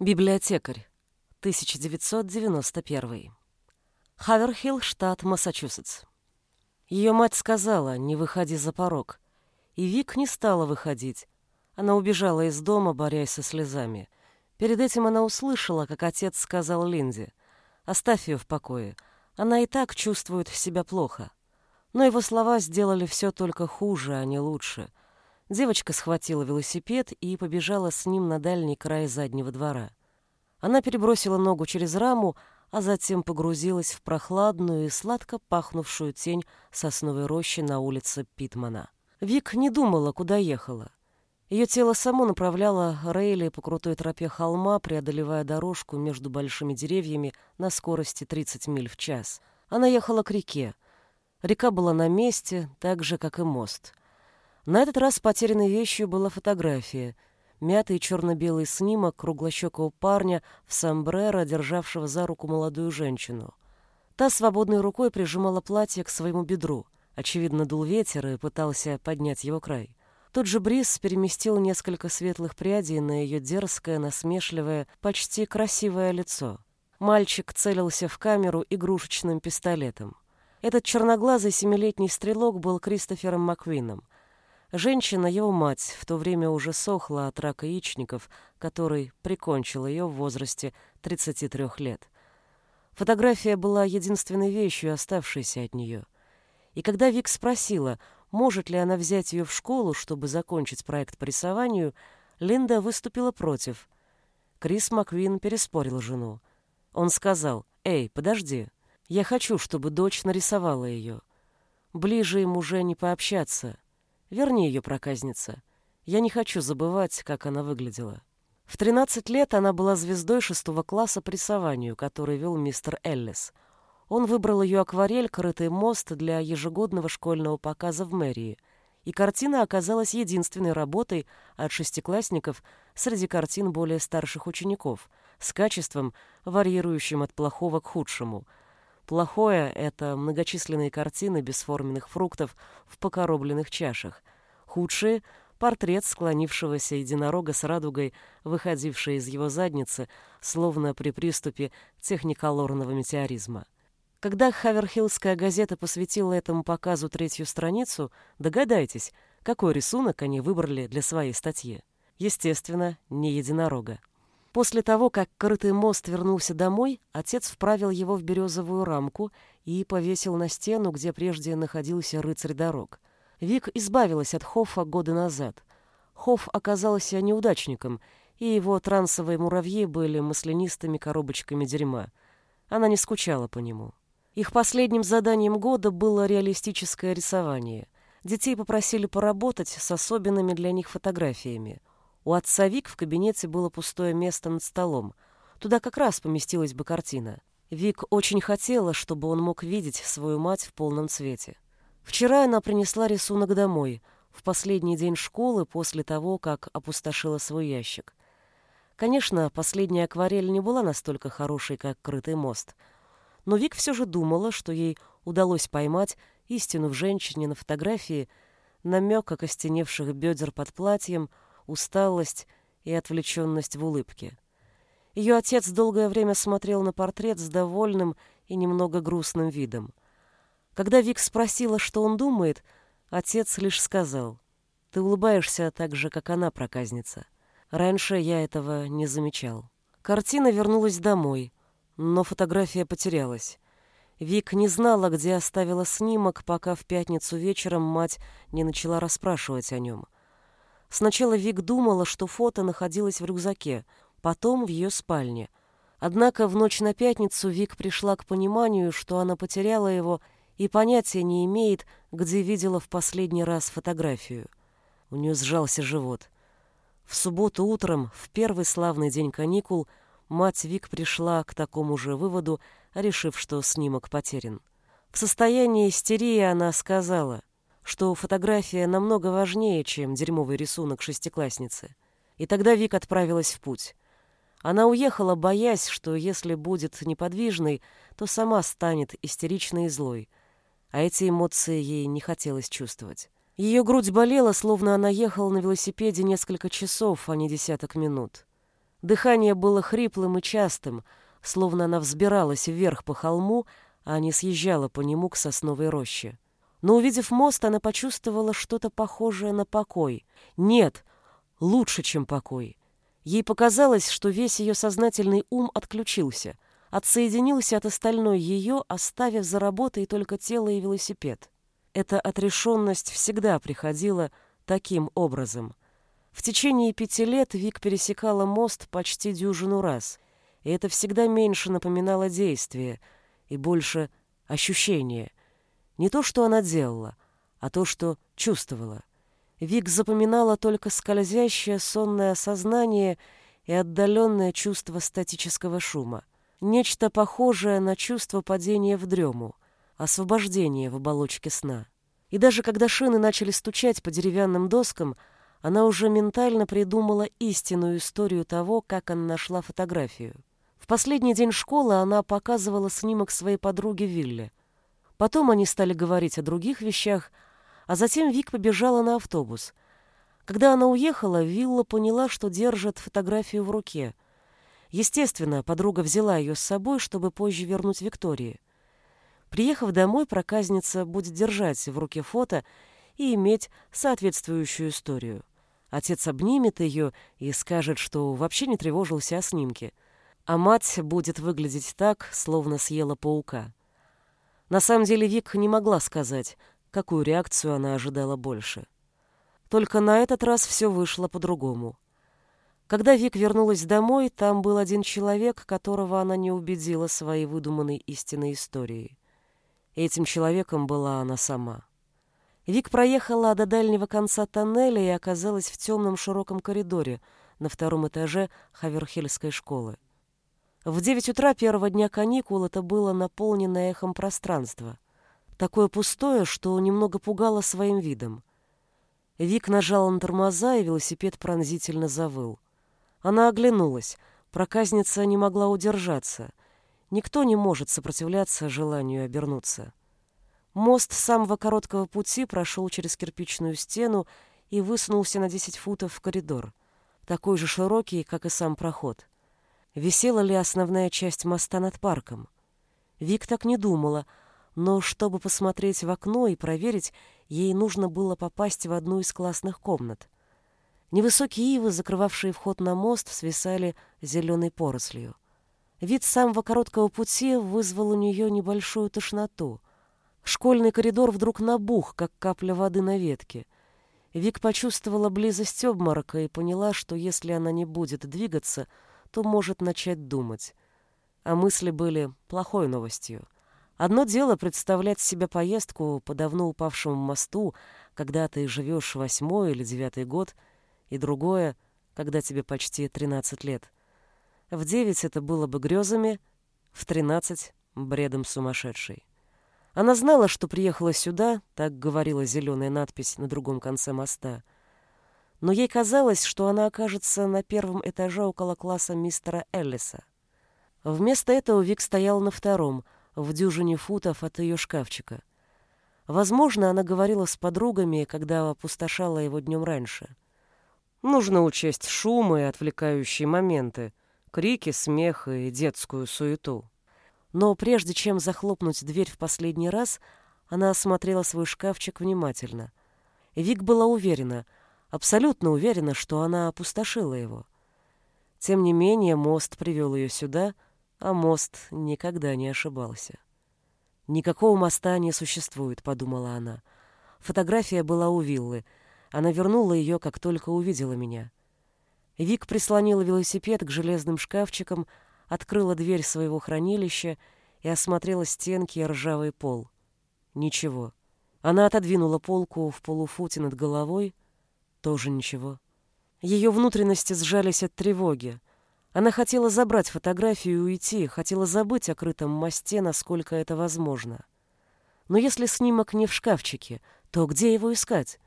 Библиотекарь. 1991. Хаверхилл, штат Массачусетс. Ее мать сказала, не выходи за порог. И Вик не стала выходить. Она убежала из дома, борясь со слезами. Перед этим она услышала, как отец сказал Линде, «Оставь ее в покое. Она и так чувствует себя плохо». Но его слова сделали все только хуже, а не лучше. Девочка схватила велосипед и побежала с ним на дальний край заднего двора. Она перебросила ногу через раму, а затем погрузилась в прохладную и сладко пахнувшую тень сосновой рощи на улице Питмана. Вик не думала, куда ехала. Ее тело само направляло Рейли по крутой тропе холма, преодолевая дорожку между большими деревьями на скорости 30 миль в час. Она ехала к реке. Река была на месте, так же, как и мост. На этот раз потерянной вещью была фотография. Мятый черно-белый снимок круглощекого парня в сомбреро, державшего за руку молодую женщину. Та свободной рукой прижимала платье к своему бедру. Очевидно, дул ветер и пытался поднять его край. Тот же бриз переместил несколько светлых прядей на ее дерзкое, насмешливое, почти красивое лицо. Мальчик целился в камеру игрушечным пистолетом. Этот черноглазый семилетний стрелок был Кристофером Маквином — Женщина, его мать, в то время уже сохла от рака яичников, который прикончил ее в возрасте 33 лет. Фотография была единственной вещью, оставшейся от нее. И когда Вик спросила, может ли она взять ее в школу, чтобы закончить проект по рисованию, Линда выступила против. Крис Маквин переспорил жену. Он сказал, «Эй, подожди, я хочу, чтобы дочь нарисовала ее. Ближе им уже не пообщаться». Верни ее, проказница. Я не хочу забывать, как она выглядела. В 13 лет она была звездой шестого класса по рисованию, который вел мистер Эллис. Он выбрал ее акварель «Крытый мост» для ежегодного школьного показа в мэрии, и картина оказалась единственной работой от шестиклассников среди картин более старших учеников, с качеством, варьирующим от плохого к худшему – Плохое — это многочисленные картины бесформенных фруктов в покоробленных чашах. Худшие — портрет склонившегося единорога с радугой, выходившей из его задницы, словно при приступе техниколорного метеоризма. Когда Хаверхиллская газета посвятила этому показу третью страницу, догадайтесь, какой рисунок они выбрали для своей статьи. Естественно, не единорога. После того, как крытый мост вернулся домой, отец вправил его в березовую рамку и повесил на стену, где прежде находился рыцарь дорог. Вик избавилась от Хоффа года назад. Хофф оказался неудачником, и его трансовые муравьи были маслянистыми коробочками дерьма. Она не скучала по нему. Их последним заданием года было реалистическое рисование. Детей попросили поработать с особенными для них фотографиями. У отца Вик в кабинете было пустое место над столом. Туда как раз поместилась бы картина. Вик очень хотела, чтобы он мог видеть свою мать в полном цвете. Вчера она принесла рисунок домой, в последний день школы после того, как опустошила свой ящик. Конечно, последняя акварель не была настолько хорошей, как «Крытый мост», но Вик все же думала, что ей удалось поймать истину в женщине на фотографии, намек окостеневших бедер под платьем — усталость и отвлеченность в улыбке. Ее отец долгое время смотрел на портрет с довольным и немного грустным видом. Когда Вик спросила, что он думает, отец лишь сказал, «Ты улыбаешься так же, как она, проказница. Раньше я этого не замечал». Картина вернулась домой, но фотография потерялась. Вик не знала, где оставила снимок, пока в пятницу вечером мать не начала расспрашивать о нем — Сначала Вик думала, что фото находилось в рюкзаке, потом в ее спальне. Однако в ночь на пятницу Вик пришла к пониманию, что она потеряла его и понятия не имеет, где видела в последний раз фотографию. У нее сжался живот. В субботу утром, в первый славный день каникул, мать Вик пришла к такому же выводу, решив, что снимок потерян. В состоянии истерии она сказала, что фотография намного важнее, чем дерьмовый рисунок шестиклассницы. И тогда Вик отправилась в путь. Она уехала, боясь, что если будет неподвижной, то сама станет истеричной и злой. А эти эмоции ей не хотелось чувствовать. Ее грудь болела, словно она ехала на велосипеде несколько часов, а не десяток минут. Дыхание было хриплым и частым, словно она взбиралась вверх по холму, а не съезжала по нему к сосновой роще. Но, увидев мост, она почувствовала что-то похожее на покой. Нет, лучше, чем покой. Ей показалось, что весь ее сознательный ум отключился, отсоединился от остальной ее, оставив за работой только тело и велосипед. Эта отрешенность всегда приходила таким образом. В течение пяти лет Вик пересекала мост почти дюжину раз, и это всегда меньше напоминало действие и больше ощущение. Не то, что она делала, а то, что чувствовала. Вик запоминала только скользящее сонное сознание и отдаленное чувство статического шума. Нечто похожее на чувство падения в дрему, освобождения в оболочке сна. И даже когда шины начали стучать по деревянным доскам, она уже ментально придумала истинную историю того, как она нашла фотографию. В последний день школы она показывала снимок своей подруге Вилле. Потом они стали говорить о других вещах, а затем Вик побежала на автобус. Когда она уехала, Вилла поняла, что держит фотографию в руке. Естественно, подруга взяла ее с собой, чтобы позже вернуть Виктории. Приехав домой, проказница будет держать в руке фото и иметь соответствующую историю. Отец обнимет ее и скажет, что вообще не тревожился о снимке. А мать будет выглядеть так, словно съела паука. На самом деле Вик не могла сказать, какую реакцию она ожидала больше. Только на этот раз все вышло по-другому. Когда Вик вернулась домой, там был один человек, которого она не убедила своей выдуманной истинной историей. Этим человеком была она сама. Вик проехала до дальнего конца тоннеля и оказалась в темном широком коридоре на втором этаже Хаверхельской школы. В девять утра первого дня каникул это было наполнено эхом пространство — такое пустое, что немного пугало своим видом. Вик нажала на тормоза, и велосипед пронзительно завыл. Она оглянулась. Проказница не могла удержаться. Никто не может сопротивляться желанию обернуться. Мост самого короткого пути прошел через кирпичную стену и высунулся на 10 футов в коридор, такой же широкий, как и сам проход. Висела ли основная часть моста над парком? Вик так не думала, но чтобы посмотреть в окно и проверить, ей нужно было попасть в одну из классных комнат. Невысокие ивы, закрывавшие вход на мост, свисали зеленой порослью. Вид самого короткого пути вызвал у нее небольшую тошноту. Школьный коридор вдруг набух, как капля воды на ветке. Вик почувствовала близость обморока и поняла, что если она не будет двигаться, то может начать думать. А мысли были плохой новостью — Одно дело представлять себе поездку по давно упавшему мосту, когда ты живешь восьмой или девятый год, и другое, когда тебе почти 13 лет. В девять это было бы грезами, в тринадцать — бредом сумасшедшей. Она знала, что приехала сюда, так говорила зеленая надпись на другом конце моста. Но ей казалось, что она окажется на первом этаже около класса мистера Эллиса. Вместо этого Вик стоял на втором — в дюжине футов от ее шкафчика. Возможно, она говорила с подругами, когда опустошала его днем раньше. Нужно учесть шумы и отвлекающие моменты, крики, смех и детскую суету. Но прежде чем захлопнуть дверь в последний раз, она осмотрела свой шкафчик внимательно. Вик была уверена, абсолютно уверена, что она опустошила его. Тем не менее, мост привел ее сюда — а мост никогда не ошибался. «Никакого моста не существует», — подумала она. Фотография была у виллы. Она вернула ее, как только увидела меня. Вик прислонила велосипед к железным шкафчикам, открыла дверь своего хранилища и осмотрела стенки и ржавый пол. Ничего. Она отодвинула полку в полуфуте над головой. Тоже ничего. Ее внутренности сжались от тревоги. Она хотела забрать фотографию и уйти, хотела забыть о крытом мосте, насколько это возможно. Но если снимок не в шкафчике, то где его искать?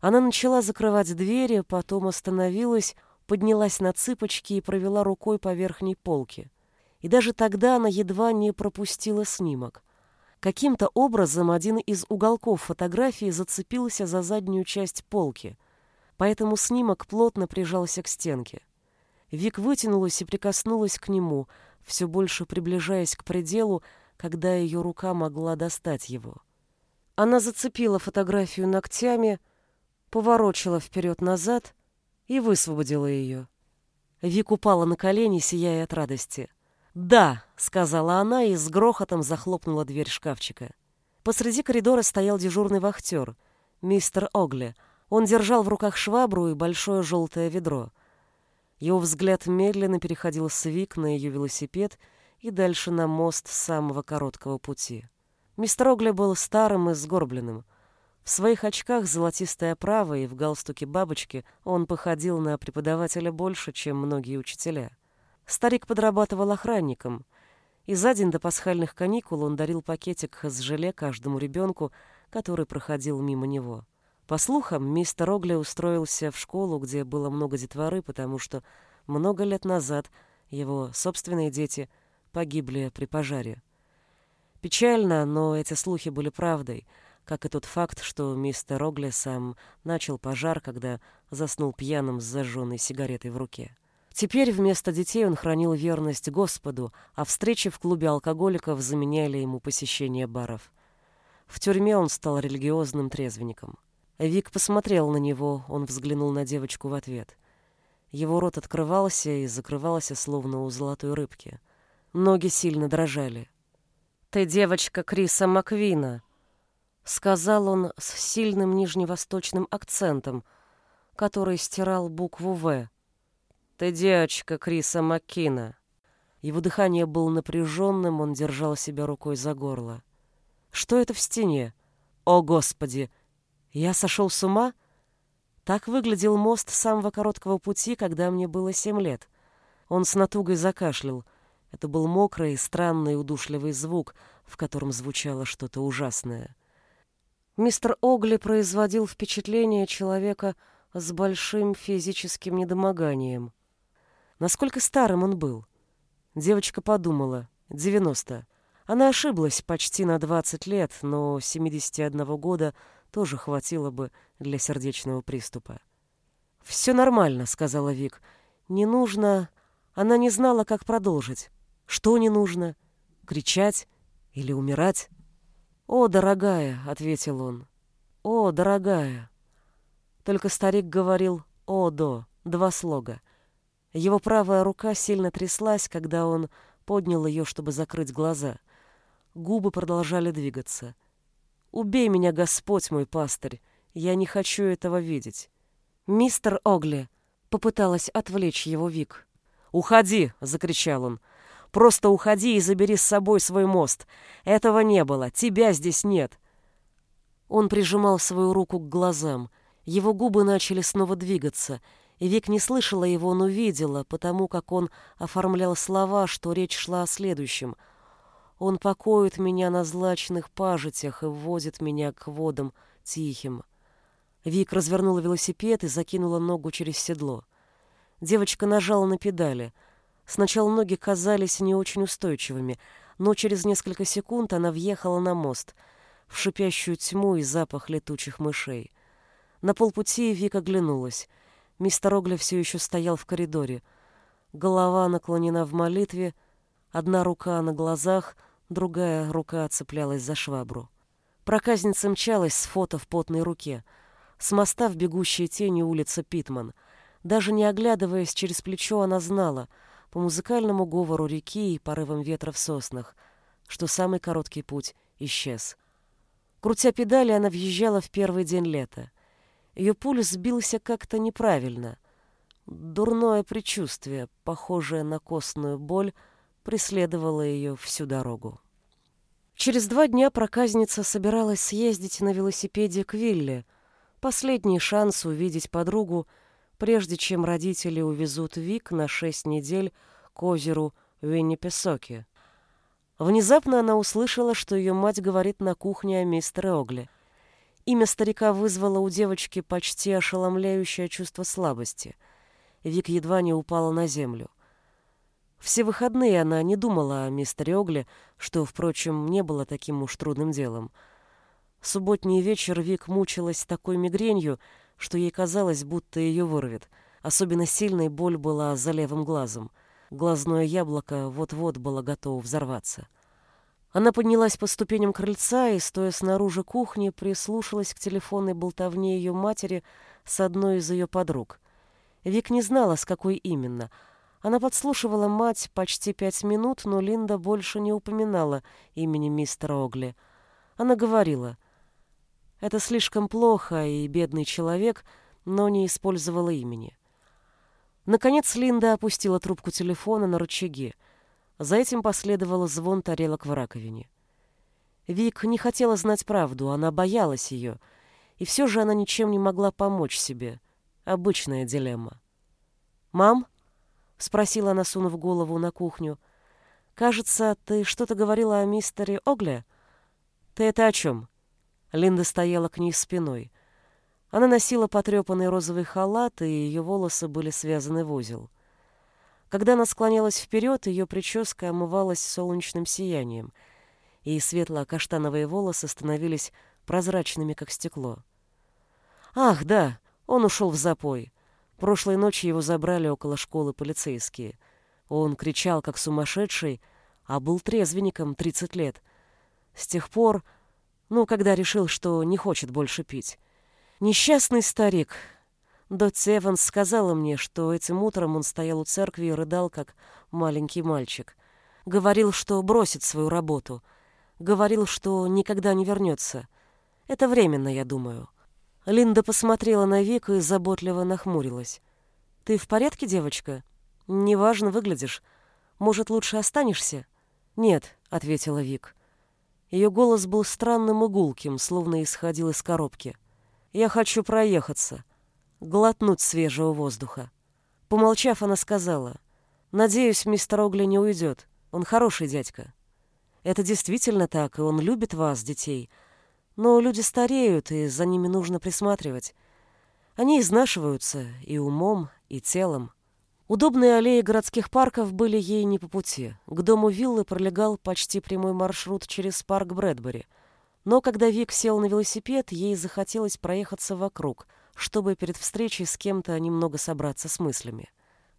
Она начала закрывать двери, потом остановилась, поднялась на цыпочки и провела рукой по верхней полке. И даже тогда она едва не пропустила снимок. Каким-то образом один из уголков фотографии зацепился за заднюю часть полки, поэтому снимок плотно прижался к стенке. Вик вытянулась и прикоснулась к нему, все больше приближаясь к пределу, когда ее рука могла достать его. Она зацепила фотографию ногтями, поворочила вперед-назад и высвободила ее. Вик упала на колени, сияя от радости. «Да», — сказала она и с грохотом захлопнула дверь шкафчика. Посреди коридора стоял дежурный вахтер, мистер Огли. Он держал в руках швабру и большое желтое ведро. Его взгляд медленно переходил с Вик на ее велосипед и дальше на мост самого короткого пути. Мистер Огли был старым и сгорбленным. В своих очках золотистой оправой и в галстуке бабочки он походил на преподавателя больше, чем многие учителя. Старик подрабатывал охранником, и за день до пасхальных каникул он дарил пакетик с желе каждому ребенку, который проходил мимо него. По слухам, мистер Огли устроился в школу, где было много детворы, потому что много лет назад его собственные дети погибли при пожаре. Печально, но эти слухи были правдой, как и тот факт, что мистер Огли сам начал пожар, когда заснул пьяным с зажженной сигаретой в руке. Теперь вместо детей он хранил верность Господу, а встречи в клубе алкоголиков заменяли ему посещение баров. В тюрьме он стал религиозным трезвенником. Вик посмотрел на него, он взглянул на девочку в ответ. Его рот открывался и закрывался, словно у золотой рыбки. Ноги сильно дрожали. «Ты девочка Криса Маквина», — сказал он с сильным нижневосточным акцентом, который стирал букву «В». «Ты девочка Криса Маккина». Его дыхание было напряженным, он держал себя рукой за горло. «Что это в стене? О, Господи! Я сошел с ума? Так выглядел мост самого короткого пути, когда мне было семь лет. Он с натугой закашлял. Это был мокрый, странный, удушливый звук, в котором звучало что-то ужасное. Мистер Огли производил впечатление человека с большим физическим недомоганием. Насколько старым он был? Девочка подумала. Девяносто. Она ошиблась почти на двадцать лет, но 71 года — тоже хватило бы для сердечного приступа. «Все нормально», — сказала Вик. «Не нужно...» Она не знала, как продолжить. Что не нужно? Кричать или умирать? «О, дорогая», — ответил он. «О, дорогая». Только старик говорил «О, до», два слога. Его правая рука сильно тряслась, когда он поднял ее, чтобы закрыть глаза. Губы продолжали двигаться. Убей меня, Господь мой пастырь. Я не хочу этого видеть. Мистер Огли попыталась отвлечь его Вик. «Уходи!» — закричал он. «Просто уходи и забери с собой свой мост. Этого не было. Тебя здесь нет». Он прижимал свою руку к глазам. Его губы начали снова двигаться. Вик не слышала его, но видела, потому как он оформлял слова, что речь шла о следующем — он покоит меня на злачных пажитях и вводит меня к водам тихим. Вик развернула велосипед и закинула ногу через седло. Девочка нажала на педали. Сначала ноги казались не очень устойчивыми, но через несколько секунд она въехала на мост, в шипящую тьму и запах летучих мышей. На полпути Вик оглянулась. Мистер Огля все еще стоял в коридоре. Голова наклонена в молитве, одна рука на глазах, другая рука цеплялась за швабру. Проказница мчалась с фото в потной руке. С моста в бегущей тени улица Питман. Даже не оглядываясь через плечо, она знала, по музыкальному говору реки и порывам ветра в соснах, что самый короткий путь исчез. Крутя педали, она въезжала в первый день лета. Ее пульс сбился как-то неправильно. Дурное предчувствие, похожее на костную боль, преследовала ее всю дорогу. Через два дня проказница собиралась съездить на велосипеде к Вилле, последний шанс увидеть подругу, прежде чем родители увезут Вик на шесть недель к озеру Виннипесоке. Внезапно она услышала, что ее мать говорит на кухне о мистере Огли. Имя старика вызвало у девочки почти ошеломляющее чувство слабости. Вик едва не упала на землю. Все выходные она не думала о мистере Огле, что, впрочем, не было таким уж трудным делом. субботний вечер Вик мучилась такой мигренью, что ей казалось, будто ее вырвет. Особенно сильной боль была за левым глазом. Глазное яблоко вот-вот было готово взорваться. Она поднялась по ступеням крыльца и, стоя снаружи кухни, прислушалась к телефонной болтовне ее матери с одной из ее подруг. Вик не знала, с какой именно. Она подслушивала мать почти пять минут, но Линда больше не упоминала имени мистера Огли. Она говорила, «Это слишком плохо, и бедный человек», но не использовала имени. Наконец Линда опустила трубку телефона на рычаги. За этим последовал звон тарелок в раковине. Вик не хотела знать правду, она боялась ее, и все же она ничем не могла помочь себе. Обычная дилемма. «Мам?» — спросила она, сунув голову на кухню. «Кажется, ты что-то говорила о мистере Огле?» «Ты это о чем?» Линда стояла к ней спиной. Она носила потрепанный розовый халат, и ее волосы были связаны в узел. Когда она склонялась вперед, ее прическа омывалась солнечным сиянием, и светло-каштановые волосы становились прозрачными, как стекло. «Ах, да, он ушел в запой. Прошлой ночью его забрали около школы полицейские. Он кричал, как сумасшедший, а был трезвенником 30 лет. С тех пор, ну, когда решил, что не хочет больше пить. Несчастный старик, Дотти Эванс сказала мне, что этим утром он стоял у церкви и рыдал, как маленький мальчик. Говорил, что бросит свою работу. Говорил, что никогда не вернется. Это временно, я думаю. Линда посмотрела на Вику и заботливо нахмурилась. «Ты в порядке, девочка? Неважно выглядишь. Может, лучше останешься?» «Нет», — ответила Вик. Ее голос был странным и гулким, словно исходил из коробки. «Я хочу проехаться глотнуть свежего воздуха. Помолчав, она сказала, «Надеюсь, мистер Огли не уйдет. Он хороший дядька. Это действительно так, и он любит вас, детей. Но люди стареют, и за ними нужно присматривать. Они изнашиваются и умом, и телом. Удобные аллеи городских парков были ей не по пути. К дому виллы пролегал почти прямой маршрут через парк Брэдбери. Но когда Вик сел на велосипед, ей захотелось проехаться вокруг — чтобы перед встречей с кем-то немного собраться с мыслями.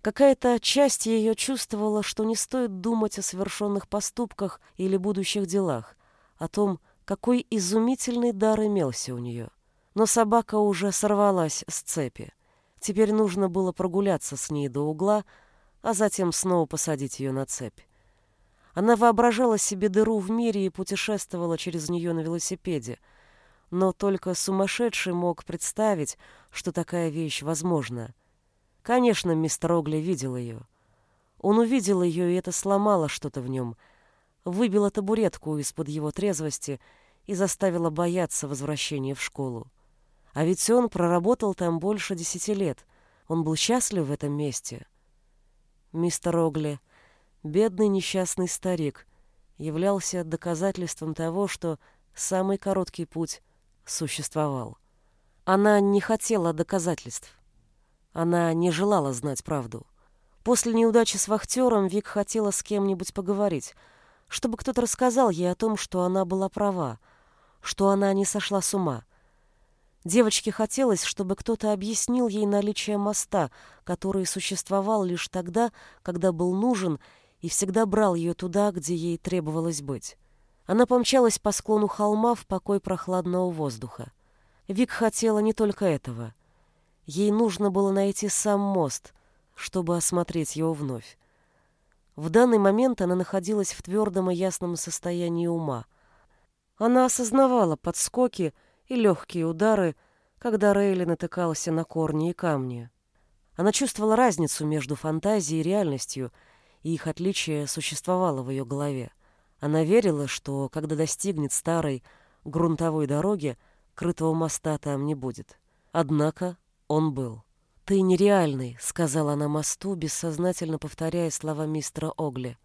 Какая-то часть ее чувствовала, что не стоит думать о совершенных поступках или будущих делах, о том, какой изумительный дар имелся у нее. Но собака уже сорвалась с цепи. Теперь нужно было прогуляться с ней до угла, а затем снова посадить ее на цепь. Она воображала себе дыру в мире и путешествовала через нее на велосипеде — но только сумасшедший мог представить, что такая вещь возможна. Конечно, мистер Огли видел ее. Он увидел ее, и это сломало что-то в нем, выбило табуретку из-под его трезвости и заставило бояться возвращения в школу. А ведь он проработал там больше десяти лет. Он был счастлив в этом месте. Мистер Огли, бедный несчастный старик, являлся доказательством того, что самый короткий путь существовал. Она не хотела доказательств. Она не желала знать правду. После неудачи с вахтером Вик хотела с кем-нибудь поговорить, чтобы кто-то рассказал ей о том, что она была права, что она не сошла с ума. Девочке хотелось, чтобы кто-то объяснил ей наличие моста, который существовал лишь тогда, когда был нужен и всегда брал ее туда, где ей требовалось быть. Она помчалась по склону холма в покой прохладного воздуха. Вик хотела не только этого. Ей нужно было найти сам мост, чтобы осмотреть его вновь. В данный момент она находилась в твердом и ясном состоянии ума. Она осознавала подскоки и легкие удары, когда Рейли натыкался на корни и камни. Она чувствовала разницу между фантазией и реальностью, и их отличие существовало в ее голове. Она верила, что, когда достигнет старой грунтовой дороги, крытого моста там не будет. Однако он был. «Ты нереальный», — сказала она мосту, бессознательно повторяя слова мистера Огли.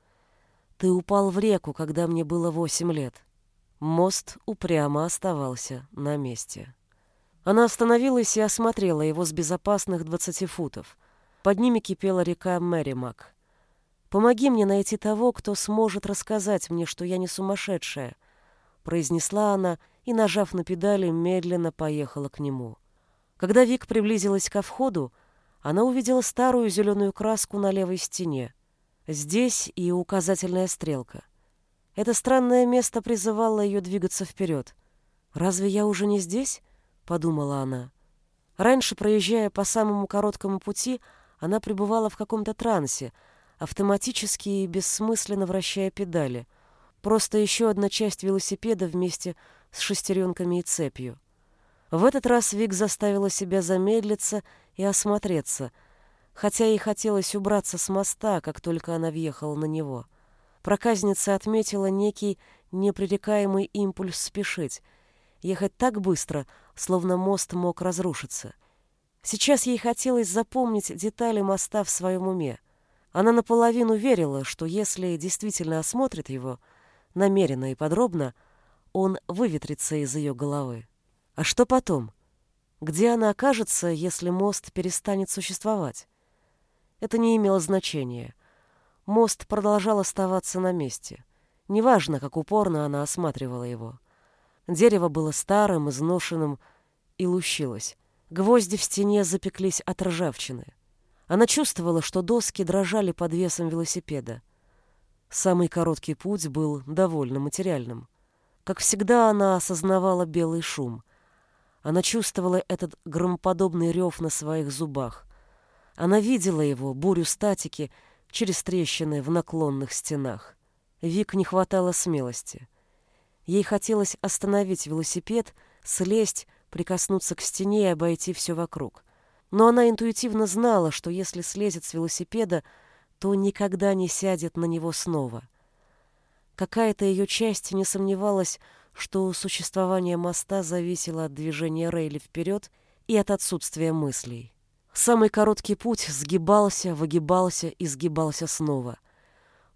«Ты упал в реку, когда мне было восемь лет». Мост упрямо оставался на месте. Она остановилась и осмотрела его с безопасных двадцати футов. Под ними кипела река Мэримак. Помоги мне найти того, кто сможет рассказать мне, что я не сумасшедшая, произнесла она и, нажав на педали, медленно поехала к нему. Когда Вик приблизилась ко входу, она увидела старую зеленую краску на левой стене. Здесь и указательная стрелка. Это странное место призывало ее двигаться вперед. «Разве я уже не здесь?» — подумала она. Раньше, проезжая по самому короткому пути, она пребывала в каком-то трансе, автоматически и бессмысленно вращая педали. Просто еще одна часть велосипеда вместе с шестеренками и цепью. В этот раз Вик заставила себя замедлиться и осмотреться, хотя ей хотелось убраться с моста, как только она въехала на него. Проказница отметила некий непререкаемый импульс спешить, ехать так быстро, словно мост мог разрушиться. Сейчас ей хотелось запомнить детали моста в своем уме. Она наполовину верила, что если действительно осмотрит его, намеренно и подробно, он выветрится из ее головы. А что потом? Где она окажется, если мост перестанет существовать? Это не имело значения. Мост продолжал оставаться на месте. Неважно, как упорно она осматривала его. Дерево было старым, изношенным и лущилось. Гвозди в стене запеклись от ржавчины. Она чувствовала, что доски дрожали под весом велосипеда. Самый короткий путь был довольно материальным. Как всегда, она осознавала белый шум. Она чувствовала этот громоподобный рев на своих зубах. Она видела его, бурю статики, через трещины в наклонных стенах. Вик не хватало смелости. Ей хотелось остановить велосипед, слезть, прикоснуться к стене и обойти все вокруг. Но она интуитивно знала, что если слезет с велосипеда, то никогда не сядет на него снова. Какая-то ее часть не сомневалась, что существование моста зависело от движения Рейли вперед и от отсутствия мыслей. Самый короткий путь сгибался, выгибался и сгибался снова.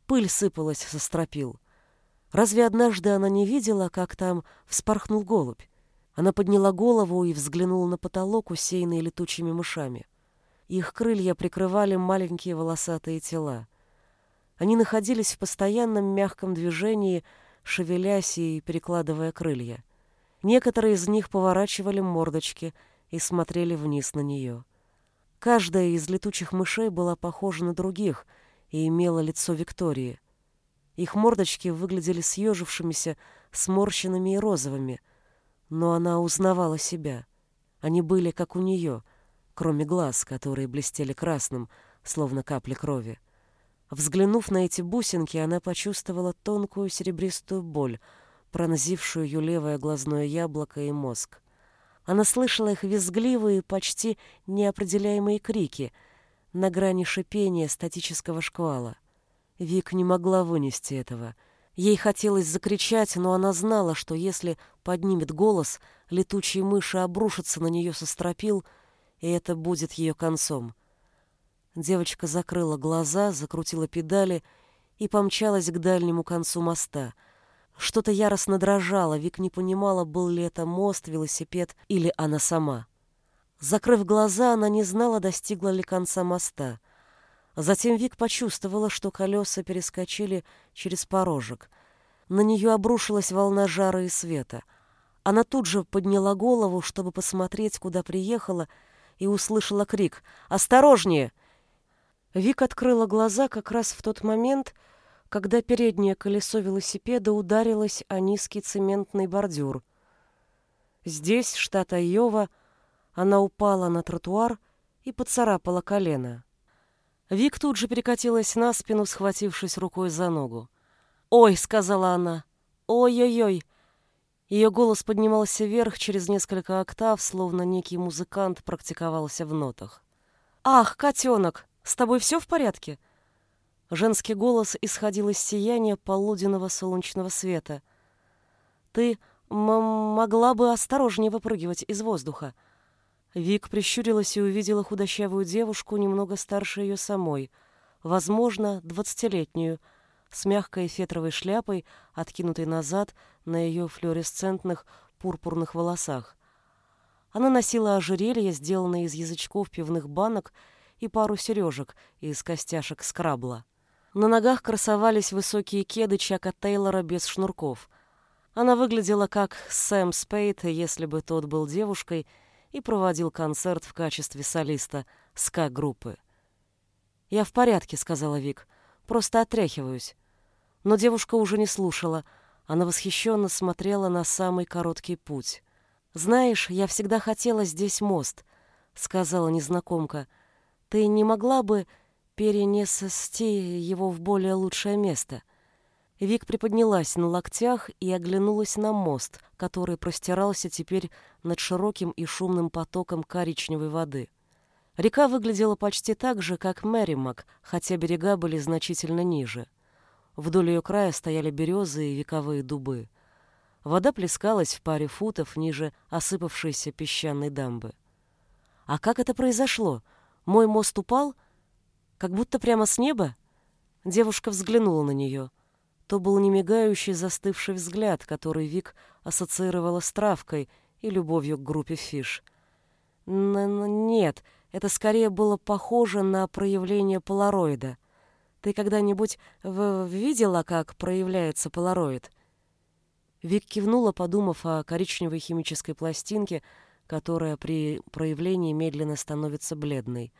Пыль сыпалась со стропил. Разве однажды она не видела, как там вспорхнул голубь? Она подняла голову и взглянула на потолок, усеянный летучими мышами. Их крылья прикрывали маленькие волосатые тела. Они находились в постоянном мягком движении, шевелясь и перекладывая крылья. Некоторые из них поворачивали мордочки и смотрели вниз на нее. Каждая из летучих мышей была похожа на других и имела лицо Виктории. Их мордочки выглядели съежившимися, сморщенными и розовыми, но она узнавала себя. Они были как у нее, кроме глаз, которые блестели красным, словно капли крови. Взглянув на эти бусинки, она почувствовала тонкую серебристую боль, пронзившую ее левое глазное яблоко и мозг. Она слышала их визгливые, почти неопределяемые крики на грани шипения статического шквала. Вик не могла вынести этого. Ей хотелось закричать, но она знала, что если поднимет голос, летучие мыши обрушатся на нее со стропил, и это будет ее концом. Девочка закрыла глаза, закрутила педали и помчалась к дальнему концу моста — что-то яростно дрожало, Вик не понимала, был ли это мост, велосипед или она сама. Закрыв глаза, она не знала, достигла ли конца моста. Затем Вик почувствовала, что колеса перескочили через порожек. На нее обрушилась волна жара и света. Она тут же подняла голову, чтобы посмотреть, куда приехала, и услышала крик «Осторожнее!». Вик открыла глаза как раз в тот момент, когда переднее колесо велосипеда ударилось о низкий цементный бордюр. Здесь, штат Айова, она упала на тротуар и поцарапала колено. Вик тут же перекатилась на спину, схватившись рукой за ногу. «Ой!» — сказала она. «Ой-ой-ой!» Ее голос поднимался вверх через несколько октав, словно некий музыкант практиковался в нотах. «Ах, котенок, с тобой все в порядке?» Женский голос исходил из сияния полуденного солнечного света. «Ты могла бы осторожнее выпрыгивать из воздуха». Вик прищурилась и увидела худощавую девушку, немного старше ее самой, возможно, двадцатилетнюю, с мягкой фетровой шляпой, откинутой назад на ее флуоресцентных пурпурных волосах. Она носила ожерелье, сделанное из язычков пивных банок, и пару сережек из костяшек скрабла. На ногах красовались высокие кеды Чака Тейлора без шнурков. Она выглядела как Сэм Спейд, если бы тот был девушкой, и проводил концерт в качестве солиста ска-группы. «Я в порядке», — сказала Вик. «Просто отряхиваюсь». Но девушка уже не слушала. Она восхищенно смотрела на самый короткий путь. «Знаешь, я всегда хотела здесь мост», — сказала незнакомка. «Ты не могла бы перенести его в более лучшее место?» Вик приподнялась на локтях и оглянулась на мост, который простирался теперь над широким и шумным потоком коричневой воды. Река выглядела почти так же, как Мэримак, хотя берега были значительно ниже. Вдоль ее края стояли березы и вековые дубы. Вода плескалась в паре футов ниже осыпавшейся песчаной дамбы. А как это произошло? Мой мост упал? Как будто прямо с неба? Девушка взглянула на нее. То был немигающий застывший взгляд, который Вик ассоциировала с травкой и любовью к группе фиш. Н «Нет, это скорее было похоже на проявление полароида. Ты когда-нибудь видела, как проявляется полароид?» Вик кивнула, подумав о коричневой химической пластинке, которая при проявлении медленно становится бледной.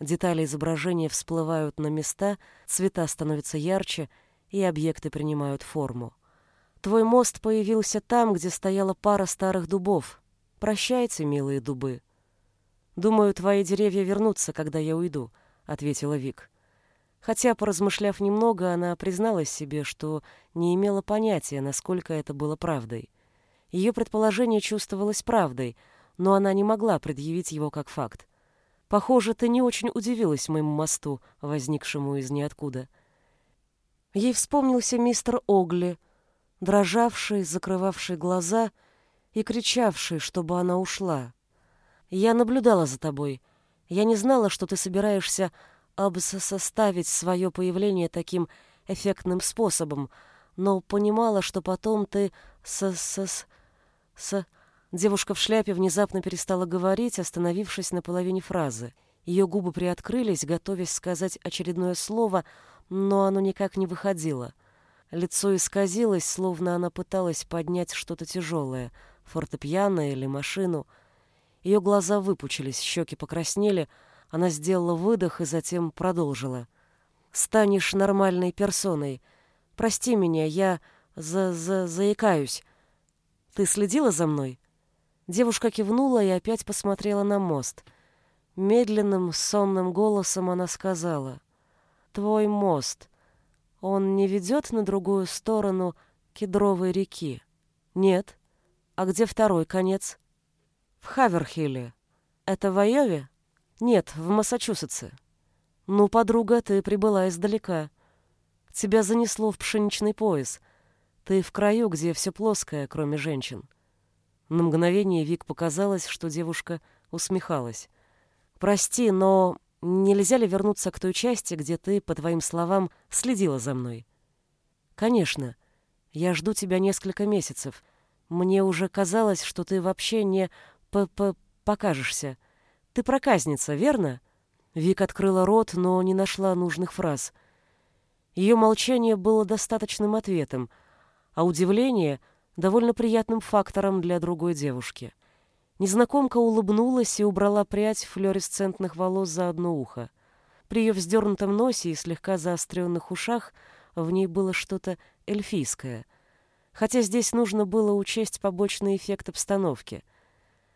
Детали изображения всплывают на места, цвета становятся ярче — и объекты принимают форму. Твой мост появился там, где стояла пара старых дубов. Прощайте, милые дубы. Думаю, твои деревья вернутся, когда я уйду, ответила Вик. Хотя, поразмышляв немного, она призналась себе, что не имела понятия, насколько это было правдой. Ее предположение чувствовалось правдой, но она не могла предъявить его как факт. Похоже, ты не очень удивилась моему мосту, возникшему из ниоткуда. Ей вспомнился мистер Огли, дрожавший, закрывавший глаза и кричавший, чтобы она ушла. «Я наблюдала за тобой. Я не знала, что ты собираешься обсоставить свое появление таким эффектным способом, но понимала, что потом ты с... с... с... Девушка в шляпе внезапно перестала говорить, остановившись на половине фразы. Ее губы приоткрылись, готовясь сказать очередное слово — но оно никак не выходило. Лицо исказилось, словно она пыталась поднять что-то тяжелое, фортепиано или машину. Ее глаза выпучились, щеки покраснели, она сделала выдох и затем продолжила. «Станешь нормальной персоной. Прости меня, я за за заикаюсь. Ты следила за мной?» Девушка кивнула и опять посмотрела на мост. Медленным, сонным голосом она сказала — твой мост, он не ведет на другую сторону Кедровой реки? Нет. А где второй конец? В Хаверхилле. Это в Айове? Нет, в Массачусетсе. Ну, подруга, ты прибыла издалека. Тебя занесло в пшеничный пояс. Ты в краю, где все плоское, кроме женщин. На мгновение Вик показалось, что девушка усмехалась. «Прости, но Нельзя ли вернуться к той части, где ты, по твоим словам, следила за мной? Конечно. Я жду тебя несколько месяцев. Мне уже казалось, что ты вообще не п -п покажешься. Ты проказница, верно? Вик открыла рот, но не нашла нужных фраз. Ее молчание было достаточным ответом, а удивление — довольно приятным фактором для другой девушки. Незнакомка улыбнулась и убрала прядь флуоресцентных волос за одно ухо. При ее вздернутом носе и слегка заостренных ушах в ней было что-то эльфийское. Хотя здесь нужно было учесть побочный эффект обстановки.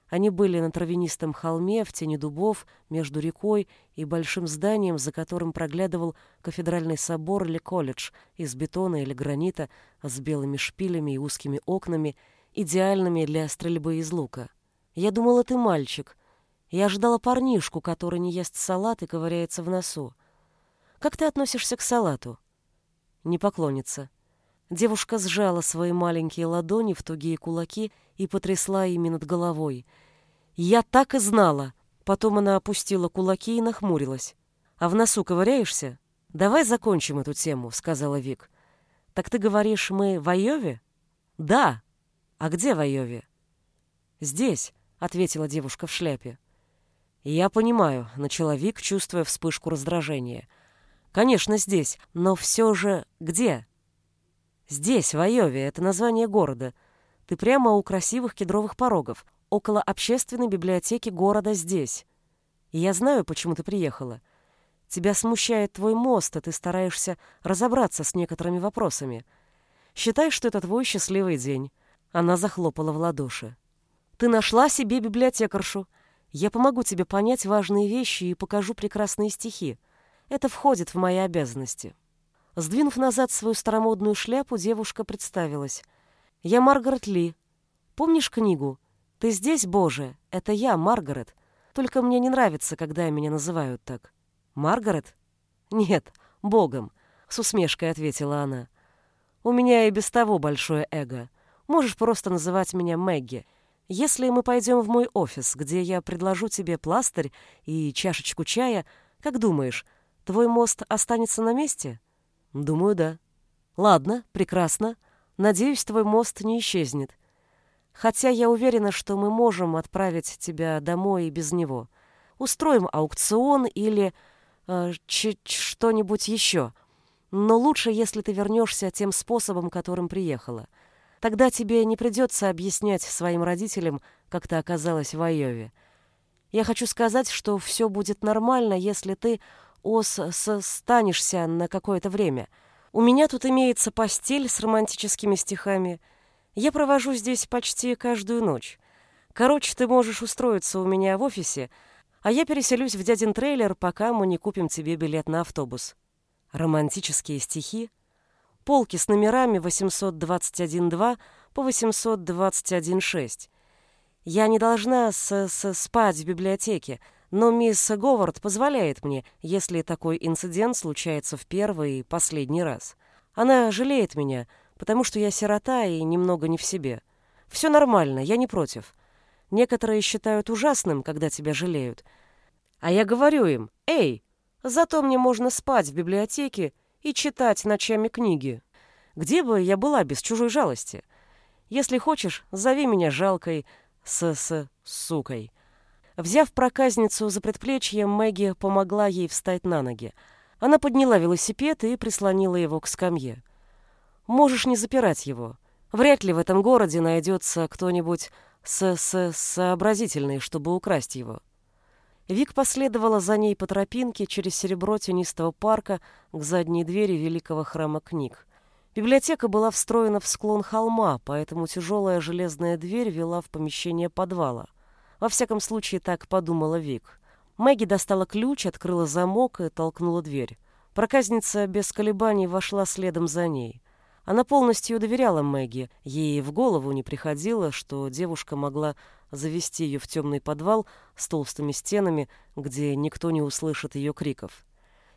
Они были на травянистом холме, в тени дубов, между рекой и большим зданием, за которым проглядывал кафедральный собор или колледж из бетона или гранита с белыми шпилями и узкими окнами, идеальными для стрельбы из лука. Я думала, ты мальчик. Я ожидала парнишку, который не ест салат и ковыряется в носу. Как ты относишься к салату? Не поклонится. Девушка сжала свои маленькие ладони в тугие кулаки и потрясла ими над головой. Я так и знала. Потом она опустила кулаки и нахмурилась. А в носу ковыряешься? Давай закончим эту тему, сказала Вик. Так ты говоришь, мы в Айове? Да. А где в Айове? Здесь. — ответила девушка в шляпе. «Я понимаю», — начала Вик, чувствуя вспышку раздражения. «Конечно, здесь, но все же где?» «Здесь, в Айове, это название города. Ты прямо у красивых кедровых порогов, около общественной библиотеки города здесь. И я знаю, почему ты приехала. Тебя смущает твой мост, и ты стараешься разобраться с некоторыми вопросами. Считай, что это твой счастливый день». Она захлопала в ладоши. «Ты нашла себе библиотекаршу. Я помогу тебе понять важные вещи и покажу прекрасные стихи. Это входит в мои обязанности». Сдвинув назад свою старомодную шляпу, девушка представилась. «Я Маргарет Ли. Помнишь книгу? Ты здесь, Боже? Это я, Маргарет. Только мне не нравится, когда меня называют так». «Маргарет?» «Нет, Богом», — с усмешкой ответила она. «У меня и без того большое эго. Можешь просто называть меня Мэгги. Если мы пойдем в мой офис, где я предложу тебе пластырь и чашечку чая, как думаешь, твой мост останется на месте?» «Думаю, да». «Ладно, прекрасно. Надеюсь, твой мост не исчезнет. Хотя я уверена, что мы можем отправить тебя домой и без него. Устроим аукцион или э, что-нибудь еще. Но лучше, если ты вернешься тем способом, которым приехала. Тогда тебе не придется объяснять своим родителям, как ты оказалась в Айове. Я хочу сказать, что все будет нормально, если ты ос станешься на какое-то время. У меня тут имеется постель с романтическими стихами. Я провожу здесь почти каждую ночь. Короче, ты можешь устроиться у меня в офисе, а я переселюсь в дядин трейлер, пока мы не купим тебе билет на автобус. Романтические стихи, полки с номерами 821.2 по 821.6. Я не должна с -с спать в библиотеке, но мисс Говард позволяет мне, если такой инцидент случается в первый и последний раз. Она жалеет меня, потому что я сирота и немного не в себе. Все нормально, я не против. Некоторые считают ужасным, когда тебя жалеют. А я говорю им, эй, зато мне можно спать в библиотеке и читать ночами книги. Где бы я была без чужой жалости? Если хочешь, зови меня жалкой с-с сукой. Взяв проказницу за предплечье, Мэгги помогла ей встать на ноги. Она подняла велосипед и прислонила его к скамье. «Можешь не запирать его. Вряд ли в этом городе найдется кто-нибудь с с сообразительный, чтобы украсть его». Вик последовала за ней по тропинке через серебро тенистого парка к задней двери великого храма книг. Библиотека была встроена в склон холма, поэтому тяжелая железная дверь вела в помещение подвала. Во всяком случае, так подумала Вик. Мэгги достала ключ, открыла замок и толкнула дверь. Проказница без колебаний вошла следом за ней. Она полностью доверяла Мэгги. Ей в голову не приходило, что девушка могла завести ее в темный подвал с толстыми стенами, где никто не услышит ее криков.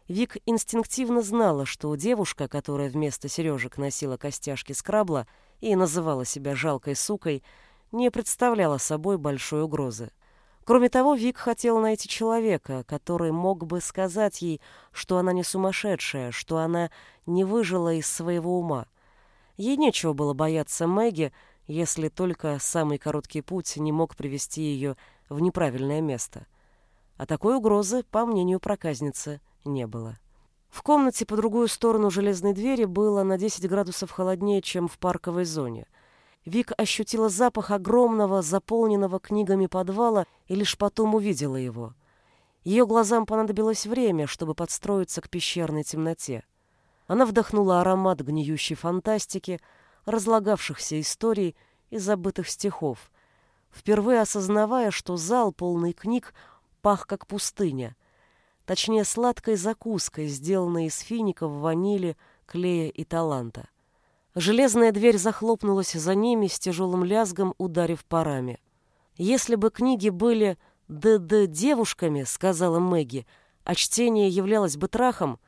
Вик инстинктивно знала, что девушка, которая вместо сережек носила костяшки скрабла и называла себя жалкой сукой, не представляла собой большой угрозы. Кроме того, Вик хотел найти человека, который мог бы сказать ей, что она не сумасшедшая, что она не выжила из своего ума. Ей нечего было бояться Мэгги, если только самый короткий путь не мог привести ее в неправильное место. А такой угрозы, по мнению проказницы, не было. В комнате по другую сторону железной двери было на 10 градусов холоднее, чем в парковой зоне – Вик ощутила запах огромного, заполненного книгами подвала и лишь потом увидела его. Ее глазам понадобилось время, чтобы подстроиться к пещерной темноте. Она вдохнула аромат гниющей фантастики, разлагавшихся историй и забытых стихов, впервые осознавая, что зал, полный книг, пах как пустыня, точнее сладкой закуской, сделанной из фиников, ванили, клея и таланта. Железная дверь захлопнулась за ними с тяжелым лязгом, ударив парами. «Если бы книги были ДД девушками», — сказала Мэгги, «а чтение являлось бы трахом,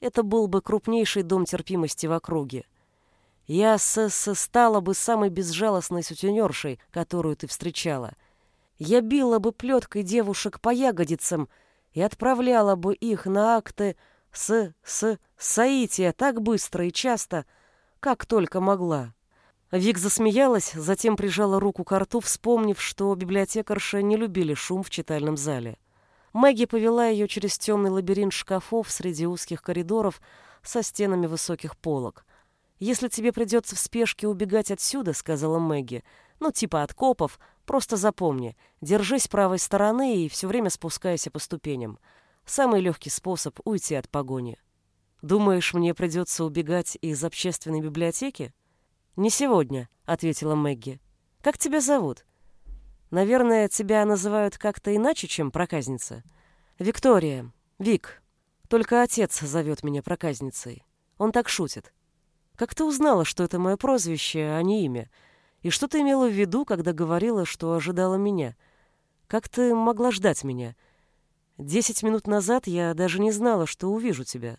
это был бы крупнейший дом терпимости в округе. Я с -с стала бы самой безжалостной сутенершей, которую ты встречала. Я била бы плеткой девушек по ягодицам и отправляла бы их на акты с с соития так быстро и часто, — как только могла. Вик засмеялась, затем прижала руку к рту, вспомнив, что библиотекарши не любили шум в читальном зале. Мэгги повела ее через темный лабиринт шкафов среди узких коридоров со стенами высоких полок. «Если тебе придется в спешке убегать отсюда, — сказала Мэгги, — Ну, типа от копов. Просто запомни. Держись правой стороны и все время спускайся по ступеням. Самый легкий способ уйти от погони. Думаешь, мне придется убегать из общественной библиотеки? Не сегодня, ответила Мэгги. Как тебя зовут? Наверное, тебя называют как-то иначе, чем проказница. Виктория. Вик. Только отец зовет меня проказницей. Он так шутит. Как ты узнала, что это мое прозвище, а не имя? И что ты имела в виду, когда говорила, что ожидала меня? Как ты могла ждать меня? Десять минут назад я даже не знала, что увижу тебя.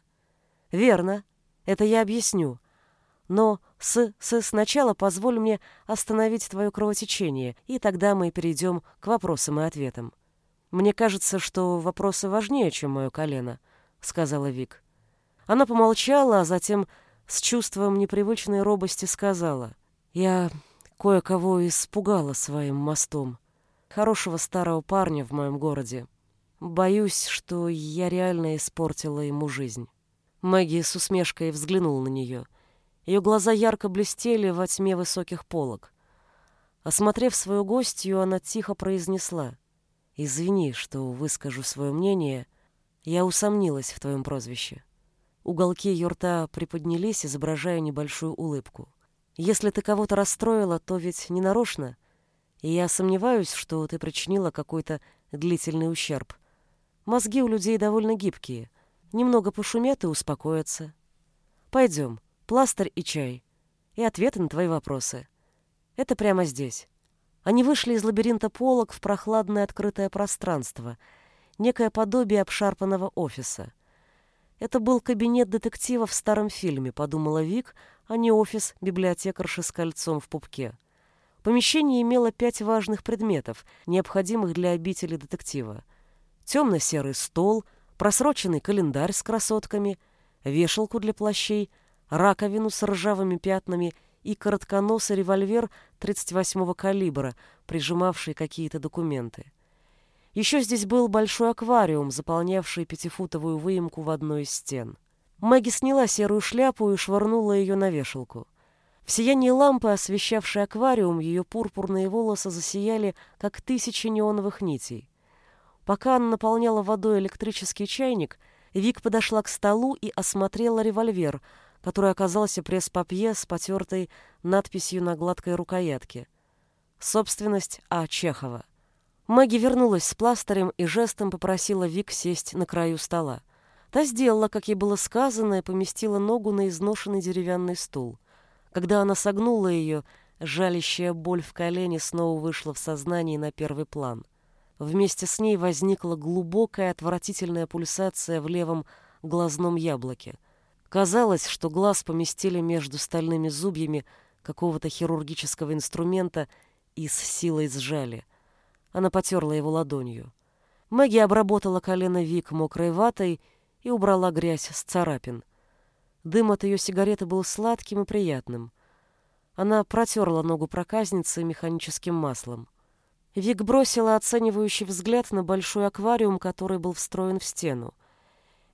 Верно. Это я объясню. Но с, с сначала позволь мне остановить твое кровотечение, и тогда мы перейдем к вопросам и ответам. Мне кажется, что вопросы важнее, чем мое колено, сказала Вик. Она помолчала, а затем с чувством непривычной робости сказала. «Я кое-кого испугала своим мостом. Хорошего старого парня в моем городе. Боюсь, что я реально испортила ему жизнь». Мэгги с усмешкой взглянул на нее. Ее глаза ярко блестели во тьме высоких полок. Осмотрев свою гостью, она тихо произнесла. «Извини, что выскажу свое мнение. Я усомнилась в твоем прозвище». Уголки ее рта приподнялись, изображая небольшую улыбку. «Если ты кого-то расстроила, то ведь не нарочно. И я сомневаюсь, что ты причинила какой-то длительный ущерб. Мозги у людей довольно гибкие. Немного пошумят и успокоятся. Пойдем, пластырь и чай. И ответы на твои вопросы. Это прямо здесь». Они вышли из лабиринта полок в прохладное открытое пространство, некое подобие обшарпанного офиса — это был кабинет детектива в старом фильме, подумала Вик, а не офис библиотекарши с кольцом в пупке. Помещение имело пять важных предметов, необходимых для обители детектива. Темно-серый стол, просроченный календарь с красотками, вешалку для плащей, раковину с ржавыми пятнами и коротконосый револьвер 38-го калибра, прижимавший какие-то документы. Еще здесь был большой аквариум, заполнявший пятифутовую выемку в одной из стен. Мэгги сняла серую шляпу и швырнула ее на вешалку. В сиянии лампы, освещавшей аквариум, ее пурпурные волосы засияли, как тысячи неоновых нитей. Пока она наполняла водой электрический чайник, Вик подошла к столу и осмотрела револьвер, который оказался пресс-папье с потертой надписью на гладкой рукоятке. Собственность А. Чехова. Мэгги вернулась с пластырем и жестом попросила Вик сесть на краю стола. Та сделала, как ей было сказано, и поместила ногу на изношенный деревянный стул. Когда она согнула ее, жалящая боль в колене снова вышла в сознание на первый план. Вместе с ней возникла глубокая отвратительная пульсация в левом глазном яблоке. Казалось, что глаз поместили между стальными зубьями какого-то хирургического инструмента и с силой сжали. Она потерла его ладонью. Мэгги обработала колено Вик мокрой ватой и убрала грязь с царапин. Дым от ее сигареты был сладким и приятным. Она протерла ногу проказницы механическим маслом. Вик бросила оценивающий взгляд на большой аквариум, который был встроен в стену.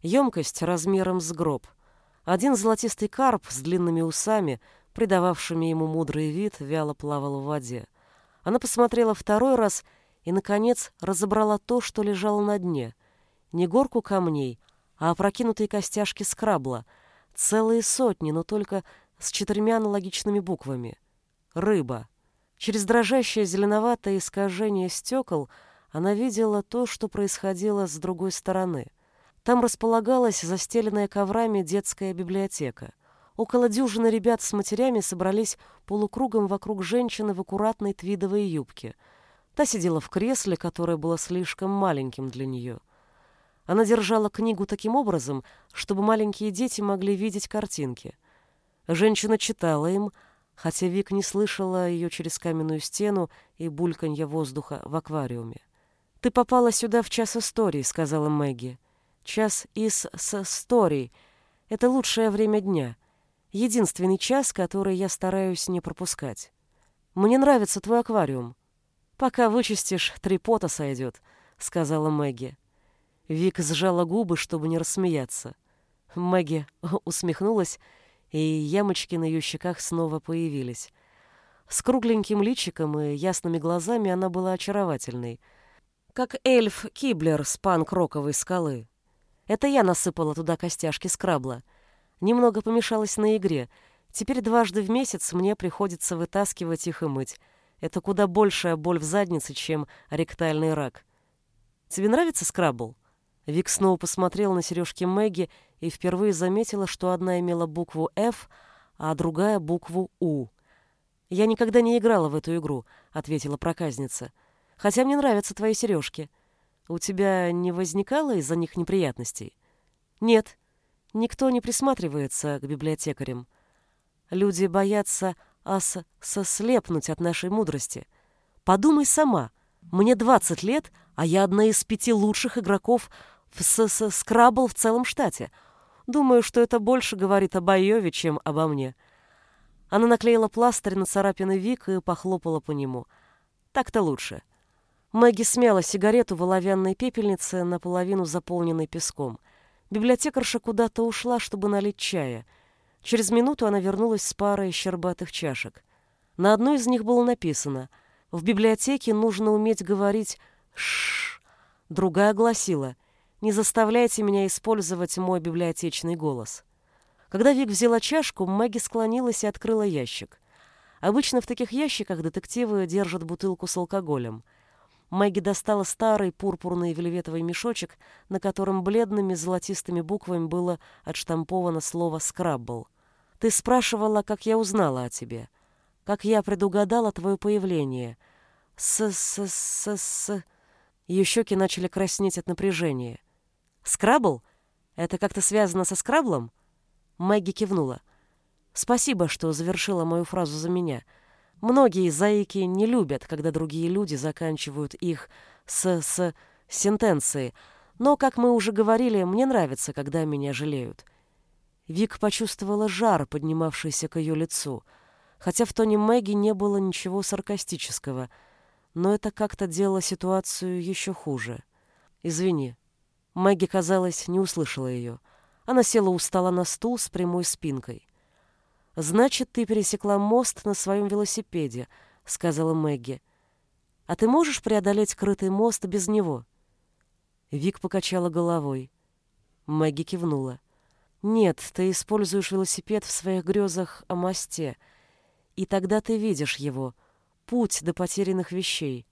Емкость размером с гроб. Один золотистый карп с длинными усами, придававшими ему мудрый вид, вяло плавал в воде. Она посмотрела второй раз и, наконец, разобрала то, что лежало на дне. Не горку камней, а опрокинутые костяшки скрабла. Целые сотни, но только с четырьмя аналогичными буквами. Рыба. Через дрожащее зеленоватое искажение стекол она видела то, что происходило с другой стороны. Там располагалась застеленная коврами детская библиотека. Около дюжины ребят с матерями собрались полукругом вокруг женщины в аккуратной твидовой юбке — Та сидела в кресле, которое было слишком маленьким для нее. Она держала книгу таким образом, чтобы маленькие дети могли видеть картинки. Женщина читала им, хотя Вик не слышала ее через каменную стену и бульканье воздуха в аквариуме. «Ты попала сюда в час истории», — сказала Мэгги. «Час из с историй. Это лучшее время дня. Единственный час, который я стараюсь не пропускать. Мне нравится твой аквариум. «Пока вычистишь, три пота сойдет», — сказала Мэгги. Вик сжала губы, чтобы не рассмеяться. Мэгги усмехнулась, и ямочки на ее щеках снова появились. С кругленьким личиком и ясными глазами она была очаровательной. Как эльф Киблер с панк-роковой скалы. Это я насыпала туда костяшки скрабла. Немного помешалась на игре. Теперь дважды в месяц мне приходится вытаскивать их и мыть. Это куда большая боль в заднице, чем ректальный рак. Тебе нравится скрабл? Вик снова посмотрел на сережки Мэгги и впервые заметила, что одна имела букву «Ф», а другая — букву «У». «Я никогда не играла в эту игру», — ответила проказница. «Хотя мне нравятся твои сережки. У тебя не возникало из-за них неприятностей?» «Нет. Никто не присматривается к библиотекарям. Люди боятся ас сослепнуть от нашей мудрости. Подумай сама. Мне 20 лет, а я одна из пяти лучших игроков в с -с Скрабл в целом штате. Думаю, что это больше говорит об Айове, чем обо мне. Она наклеила пластырь на царапины Вик и похлопала по нему. Так-то лучше. Мэгги смяла сигарету в оловянной пепельнице, наполовину заполненной песком. Библиотекарша куда-то ушла, чтобы налить чая. Через минуту она вернулась с парой щербатых чашек. На одной из них было написано «В библиотеке нужно уметь говорить «ш». Другая гласила «Не заставляйте меня использовать мой библиотечный голос». Когда Вик взяла чашку, Мэгги склонилась и открыла ящик. Обычно в таких ящиках детективы держат бутылку с алкоголем. Мэгги достала старый пурпурный вельветовый мешочек, на котором бледными золотистыми буквами было отштамповано слово «скраббл». «Ты спрашивала, как я узнала о тебе. Как я предугадала твое появление. С-с-с-с...» Ее щеки начали краснеть от напряжения. «Скрабл? Это как-то связано со скраблом?» Мэгги кивнула. «Спасибо, что завершила мою фразу за меня. Многие заики не любят, когда другие люди заканчивают их с с сентенции, но, как мы уже говорили, мне нравится, когда меня жалеют». Вик почувствовала жар, поднимавшийся к ее лицу, хотя в тоне Мэгги не было ничего саркастического, но это как-то делало ситуацию еще хуже. «Извини». Мэгги, казалось, не услышала ее. Она села у стола на стул с прямой спинкой. «Значит, ты пересекла мост на своем велосипеде», — сказала Мэгги. «А ты можешь преодолеть крытый мост без него?» Вик покачала головой. Мэгги кивнула. «Нет, ты используешь велосипед в своих грезах о мосте, и тогда ты видишь его, путь до потерянных вещей.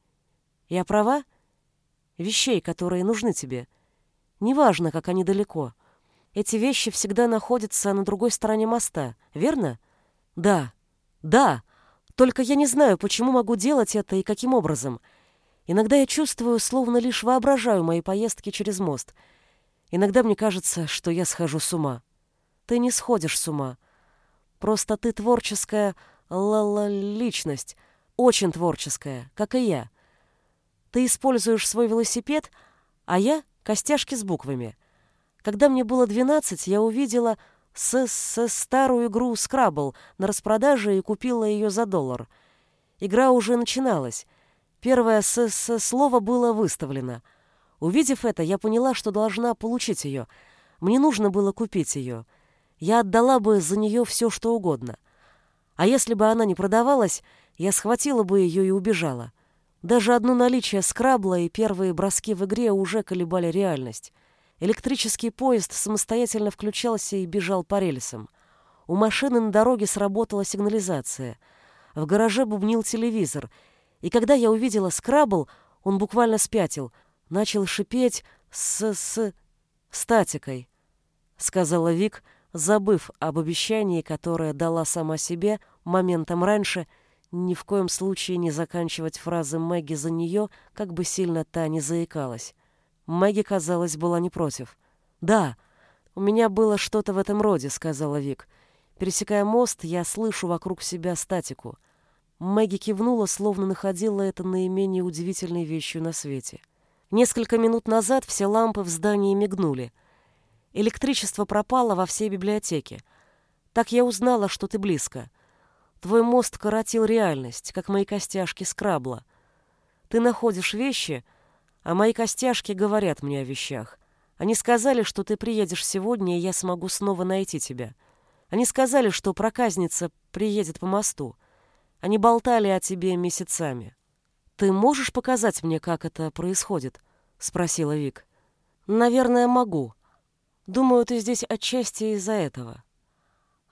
Я права? Вещей, которые нужны тебе. Неважно, как они далеко. Эти вещи всегда находятся на другой стороне моста, верно? Да. Да. Только я не знаю, почему могу делать это и каким образом. Иногда я чувствую, словно лишь воображаю мои поездки через мост. Иногда мне кажется, что я схожу с ума. Ты не сходишь с ума. Просто ты творческая ла-ла личность, очень творческая, как и я. Ты используешь свой велосипед, а я — костяшки с буквами — когда мне было 12, я увидела с, с старую игру Scrabble на распродаже и купила ее за доллар. Игра уже начиналась. Первое с, с слово было выставлено. Увидев это, я поняла, что должна получить ее. Мне нужно было купить ее. Я отдала бы за нее все, что угодно. А если бы она не продавалась, я схватила бы ее и убежала. Даже одно наличие скрабла и первые броски в игре уже колебали реальность. Электрический поезд самостоятельно включался и бежал по рельсам. У машины на дороге сработала сигнализация. В гараже бубнил телевизор. И когда я увидела скрабл, он буквально спятил. Начал шипеть с... с... статикой, сказала Вик, забыв об обещании, которое дала сама себе моментом раньше, ни в коем случае не заканчивать фразы Мэгги за нее, как бы сильно та не заикалась. Мэгги, казалось, была не против. «Да, у меня было что-то в этом роде», — сказала Вик. Пересекая мост, я слышу вокруг себя статику. Мэгги кивнула, словно находила это наименее удивительной вещью на свете. Несколько минут назад все лампы в здании мигнули. Электричество пропало во всей библиотеке. Так я узнала, что ты близко. Твой мост коротил реальность, как мои костяшки скрабла. Ты находишь вещи, а мои костяшки говорят мне о вещах. Они сказали, что ты приедешь сегодня, и я смогу снова найти тебя. Они сказали, что проказница приедет по мосту. Они болтали о тебе месяцами. Ты можешь показать мне, как это происходит? спросила Вик. Наверное, могу. Думаю, ты здесь отчасти из-за этого.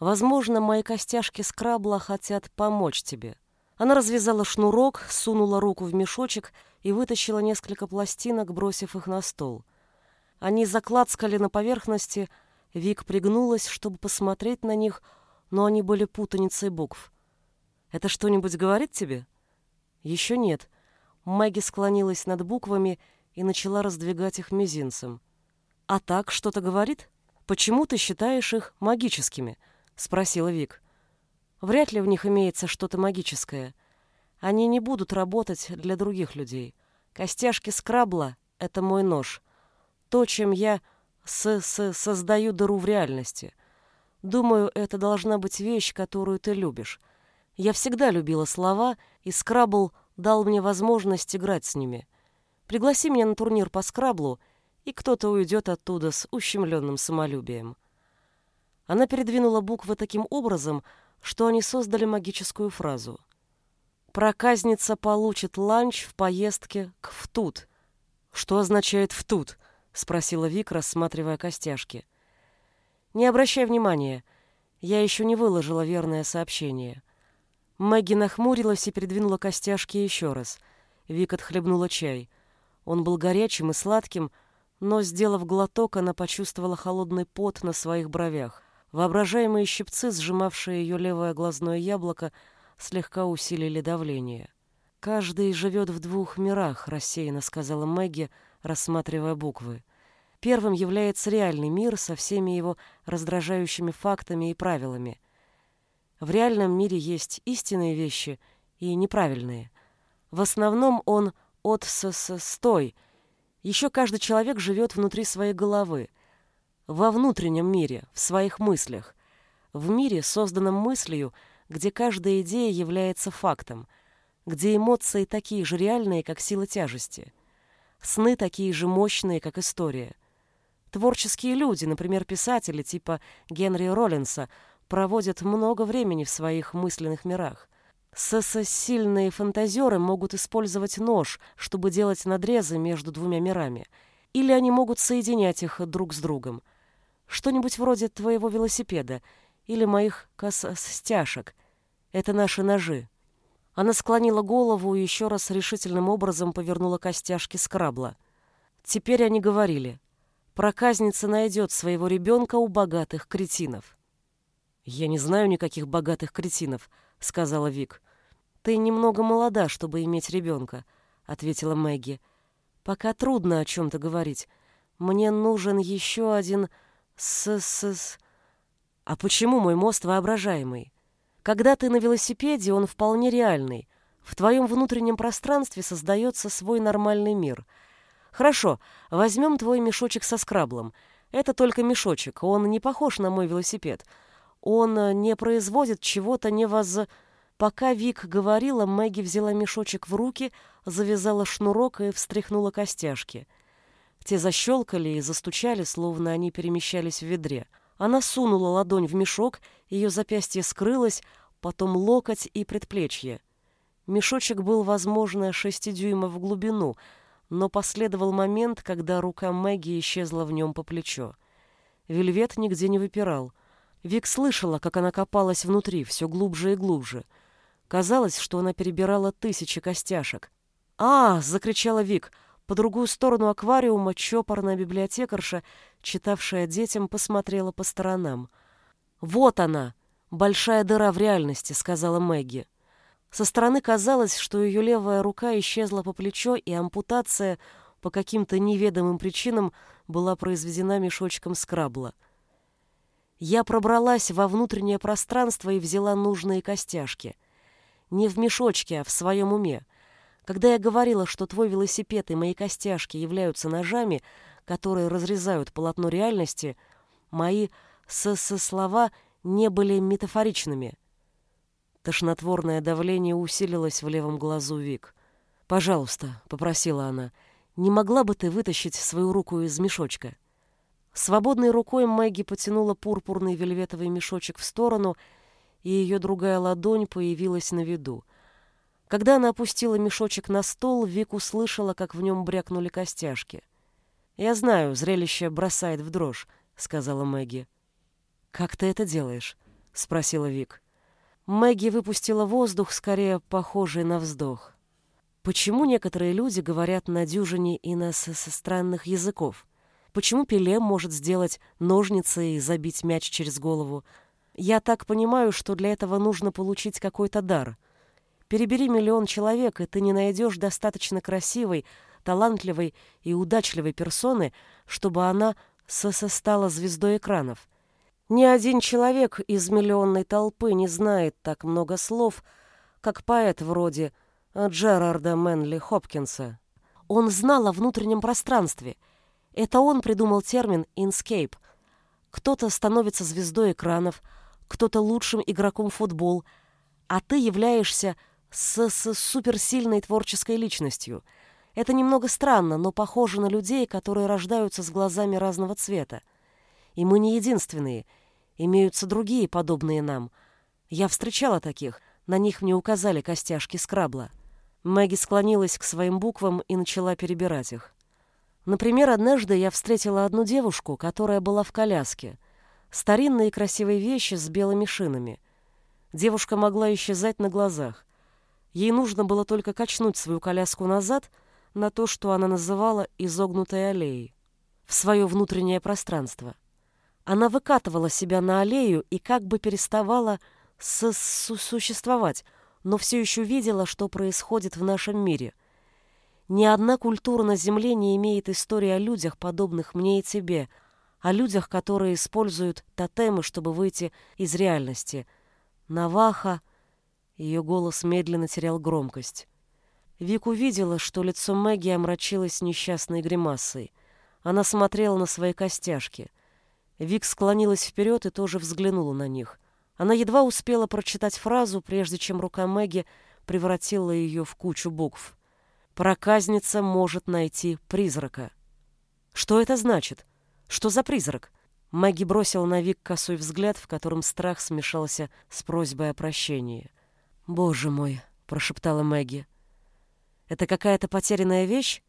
Возможно, мои костяшки скрабла хотят помочь тебе. Она развязала шнурок, сунула руку в мешочек и вытащила несколько пластинок, бросив их на стол. Они заклацкали на поверхности, Вик пригнулась, чтобы посмотреть на них, но они были путаницей букв. «Это что-нибудь говорит тебе?» «Еще нет». Мэгги склонилась над буквами и начала раздвигать их мизинцем. «А так что-то говорит? Почему ты считаешь их магическими?» — спросила Вик. «Вряд ли в них имеется что-то магическое. Они не будут работать для других людей. Костяшки скрабла — это мой нож. То, чем я с -с создаю дыру в реальности. Думаю, это должна быть вещь, которую ты любишь. Я всегда любила слова, и скрабл дал мне возможность играть с ними. Пригласи меня на турнир по скраблу, и кто-то уйдет оттуда с ущемленным самолюбием. Она передвинула буквы таким образом, что они создали магическую фразу. «Проказница получит ланч в поездке к Втут». «Что означает «Втут»?» — спросила Вик, рассматривая костяшки. «Не обращай внимания. Я еще не выложила верное сообщение». Мэгги нахмурилась и передвинула костяшки еще раз. Вик отхлебнула чай. Он был горячим и сладким, но, сделав глоток, она почувствовала холодный пот на своих бровях. Воображаемые щипцы, сжимавшие ее левое глазное яблоко, слегка усилили давление. «Каждый живет в двух мирах», — рассеянно сказала Мэгги, рассматривая буквы. Первым является реальный мир со всеми его раздражающими фактами и правилами. В реальном мире есть истинные вещи и неправильные. В основном он от стой. Еще каждый человек живет внутри своей головы, во внутреннем мире, в своих мыслях, в мире, созданном мыслью, где каждая идея является фактом, где эмоции такие же реальные, как сила тяжести, сны такие же мощные, как история. Творческие люди, например, писатели типа Генри Роллинса, проводят много времени в своих мысленных мирах. СС-сильные фантазеры могут использовать нож, чтобы делать надрезы между двумя мирами. Или они могут соединять их друг с другом. Что-нибудь вроде твоего велосипеда или моих костяшек. Это наши ножи. Она склонила голову и еще раз решительным образом повернула костяшки скрабла. Теперь они говорили — проказница найдет своего ребенка у богатых кретинов. «Я не знаю никаких богатых кретинов», — сказала Вик. «Ты немного молода, чтобы иметь ребенка», — ответила Мэгги. «Пока трудно о чем-то говорить. Мне нужен еще один с-с-с...» «А почему мой мост воображаемый? Когда ты на велосипеде, он вполне реальный. В твоем внутреннем пространстве создается свой нормальный мир — Хорошо, возьмем твой мешочек со скраблом. Это только мешочек, он не похож на мой велосипед. Он э, не производит чего-то невоз... Пока Вик говорила, Мэгги взяла мешочек в руки, завязала шнурок и встряхнула костяшки. Те защелкали и застучали, словно они перемещались в ведре. Она сунула ладонь в мешок, ее запястье скрылось, потом локоть и предплечье. Мешочек был, возможно, шести дюймов в глубину — но последовал момент, когда рука Мэгги исчезла в нем по плечо. Вельвет нигде не выпирал. Вик слышала, как она копалась внутри, все глубже и глубже. Казалось, что она перебирала тысячи костяшек. «А!» — закричала Вик. По другую сторону аквариума чопорная библиотекарша, читавшая детям, посмотрела по сторонам. «Вот она! Большая дыра в реальности», — сказала Мэгги. Со стороны казалось, что ее левая рука исчезла по плечо, и ампутация по каким-то неведомым причинам была произведена мешочком скрабла. Я пробралась во внутреннее пространство и взяла нужные костяшки. Не в мешочке, а в своем уме. Когда я говорила, что твой велосипед и мои костяшки являются ножами, которые разрезают полотно реальности, мои с-с-слова не были метафоричными. Тошнотворное давление усилилось в левом глазу Вик. «Пожалуйста», — попросила она, — «не могла бы ты вытащить свою руку из мешочка?» Свободной рукой Мэгги потянула пурпурный вельветовый мешочек в сторону, и ее другая ладонь появилась на виду. Когда она опустила мешочек на стол, Вик услышала, как в нем брякнули костяшки. «Я знаю, зрелище бросает в дрожь», — сказала Мэгги. «Как ты это делаешь?» — спросила Вик. Мэгги выпустила воздух, скорее похожий на вздох. Почему некоторые люди говорят на дюжине иностранных языков? Почему Пеле может сделать ножницы и забить мяч через голову? Я так понимаю, что для этого нужно получить какой-то дар. Перебери миллион человек, и ты не найдешь достаточно красивой, талантливой и удачливой персоны, чтобы она стала звездой экранов. Ни один человек из миллионной толпы не знает так много слов, как поэт вроде Джерарда Мэнли Хопкинса. Он знал о внутреннем пространстве. Это он придумал термин «инскейп». Кто-то становится звездой экранов, кто-то лучшим игроком в футбол, а ты являешься с, с суперсильной творческой личностью. Это немного странно, но похоже на людей, которые рождаются с глазами разного цвета. И мы не единственные — Имеются другие, подобные нам. Я встречала таких. На них мне указали костяшки скрабла. Мэгги склонилась к своим буквам и начала перебирать их. Например, однажды я встретила одну девушку, которая была в коляске. Старинные красивые вещи с белыми шинами. Девушка могла исчезать на глазах. Ей нужно было только качнуть свою коляску назад на то, что она называла изогнутой аллеей, в свое внутреннее пространство. Она выкатывала себя на аллею и как бы переставала существовать, но все еще видела, что происходит в нашем мире. Ни одна культура на Земле не имеет истории о людях, подобных мне и тебе, о людях, которые используют тотемы, чтобы выйти из реальности. Наваха... Ее голос медленно терял громкость. Вик увидела, что лицо Мэгги омрачилось несчастной гримасой. Она смотрела на свои костяшки — Вик склонилась вперед и тоже взглянула на них. Она едва успела прочитать фразу, прежде чем рука Мэгги превратила ее в кучу букв. «Проказница может найти призрака». «Что это значит? Что за призрак?» Мэгги бросила на Вик косой взгляд, в котором страх смешался с просьбой о прощении. «Боже мой!» — прошептала Мэгги. «Это какая-то потерянная вещь?»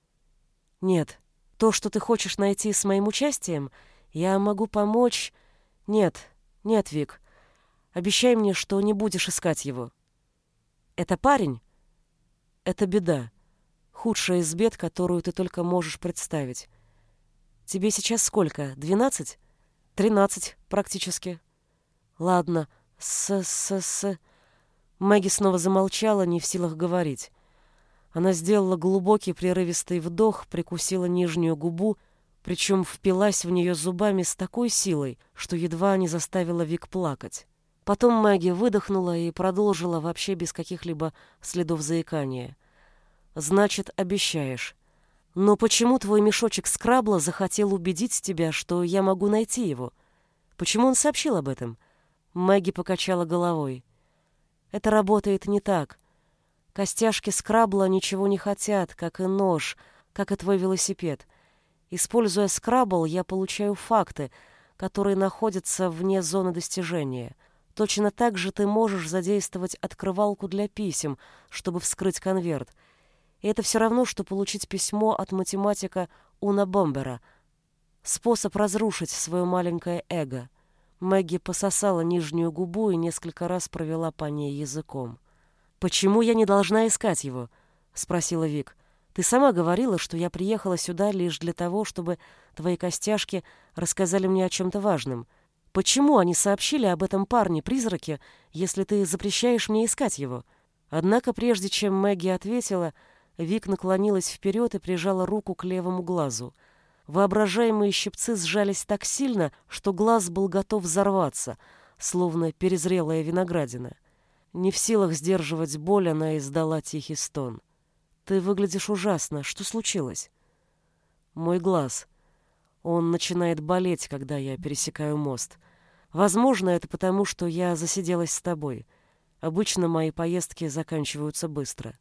«Нет. То, что ты хочешь найти с моим участием — я могу помочь... Нет, нет, Вик. Обещай мне, что не будешь искать его. Это парень? Это беда. Худшая из бед, которую ты только можешь представить. Тебе сейчас сколько? Двенадцать? Тринадцать, практически. Ладно. С-с-с... Мэгги снова замолчала, не в силах говорить. Она сделала глубокий прерывистый вдох, прикусила нижнюю губу, причем впилась в нее зубами с такой силой, что едва не заставила Вик плакать. Потом Мэгги выдохнула и продолжила вообще без каких-либо следов заикания. «Значит, обещаешь. Но почему твой мешочек скрабла захотел убедить тебя, что я могу найти его? Почему он сообщил об этом?» Мэгги покачала головой. «Это работает не так. Костяшки скрабла ничего не хотят, как и нож, как и твой велосипед. Используя скрабл, я получаю факты, которые находятся вне зоны достижения. Точно так же ты можешь задействовать открывалку для писем, чтобы вскрыть конверт. И это все равно, что получить письмо от математика Уна Бомбера. Способ разрушить свое маленькое эго. Мэгги пососала нижнюю губу и несколько раз провела по ней языком. «Почему я не должна искать его?» — спросила Вик. Ты сама говорила, что я приехала сюда лишь для того, чтобы твои костяшки рассказали мне о чем-то важном. Почему они сообщили об этом парне-призраке, если ты запрещаешь мне искать его?» Однако, прежде чем Мэгги ответила, Вик наклонилась вперед и прижала руку к левому глазу. Воображаемые щипцы сжались так сильно, что глаз был готов взорваться, словно перезрелая виноградина. Не в силах сдерживать боль, она издала тихий стон. Ты выглядишь ужасно. Что случилось? Мой глаз. Он начинает болеть, когда я пересекаю мост. Возможно, это потому, что я засиделась с тобой. Обычно мои поездки заканчиваются быстро.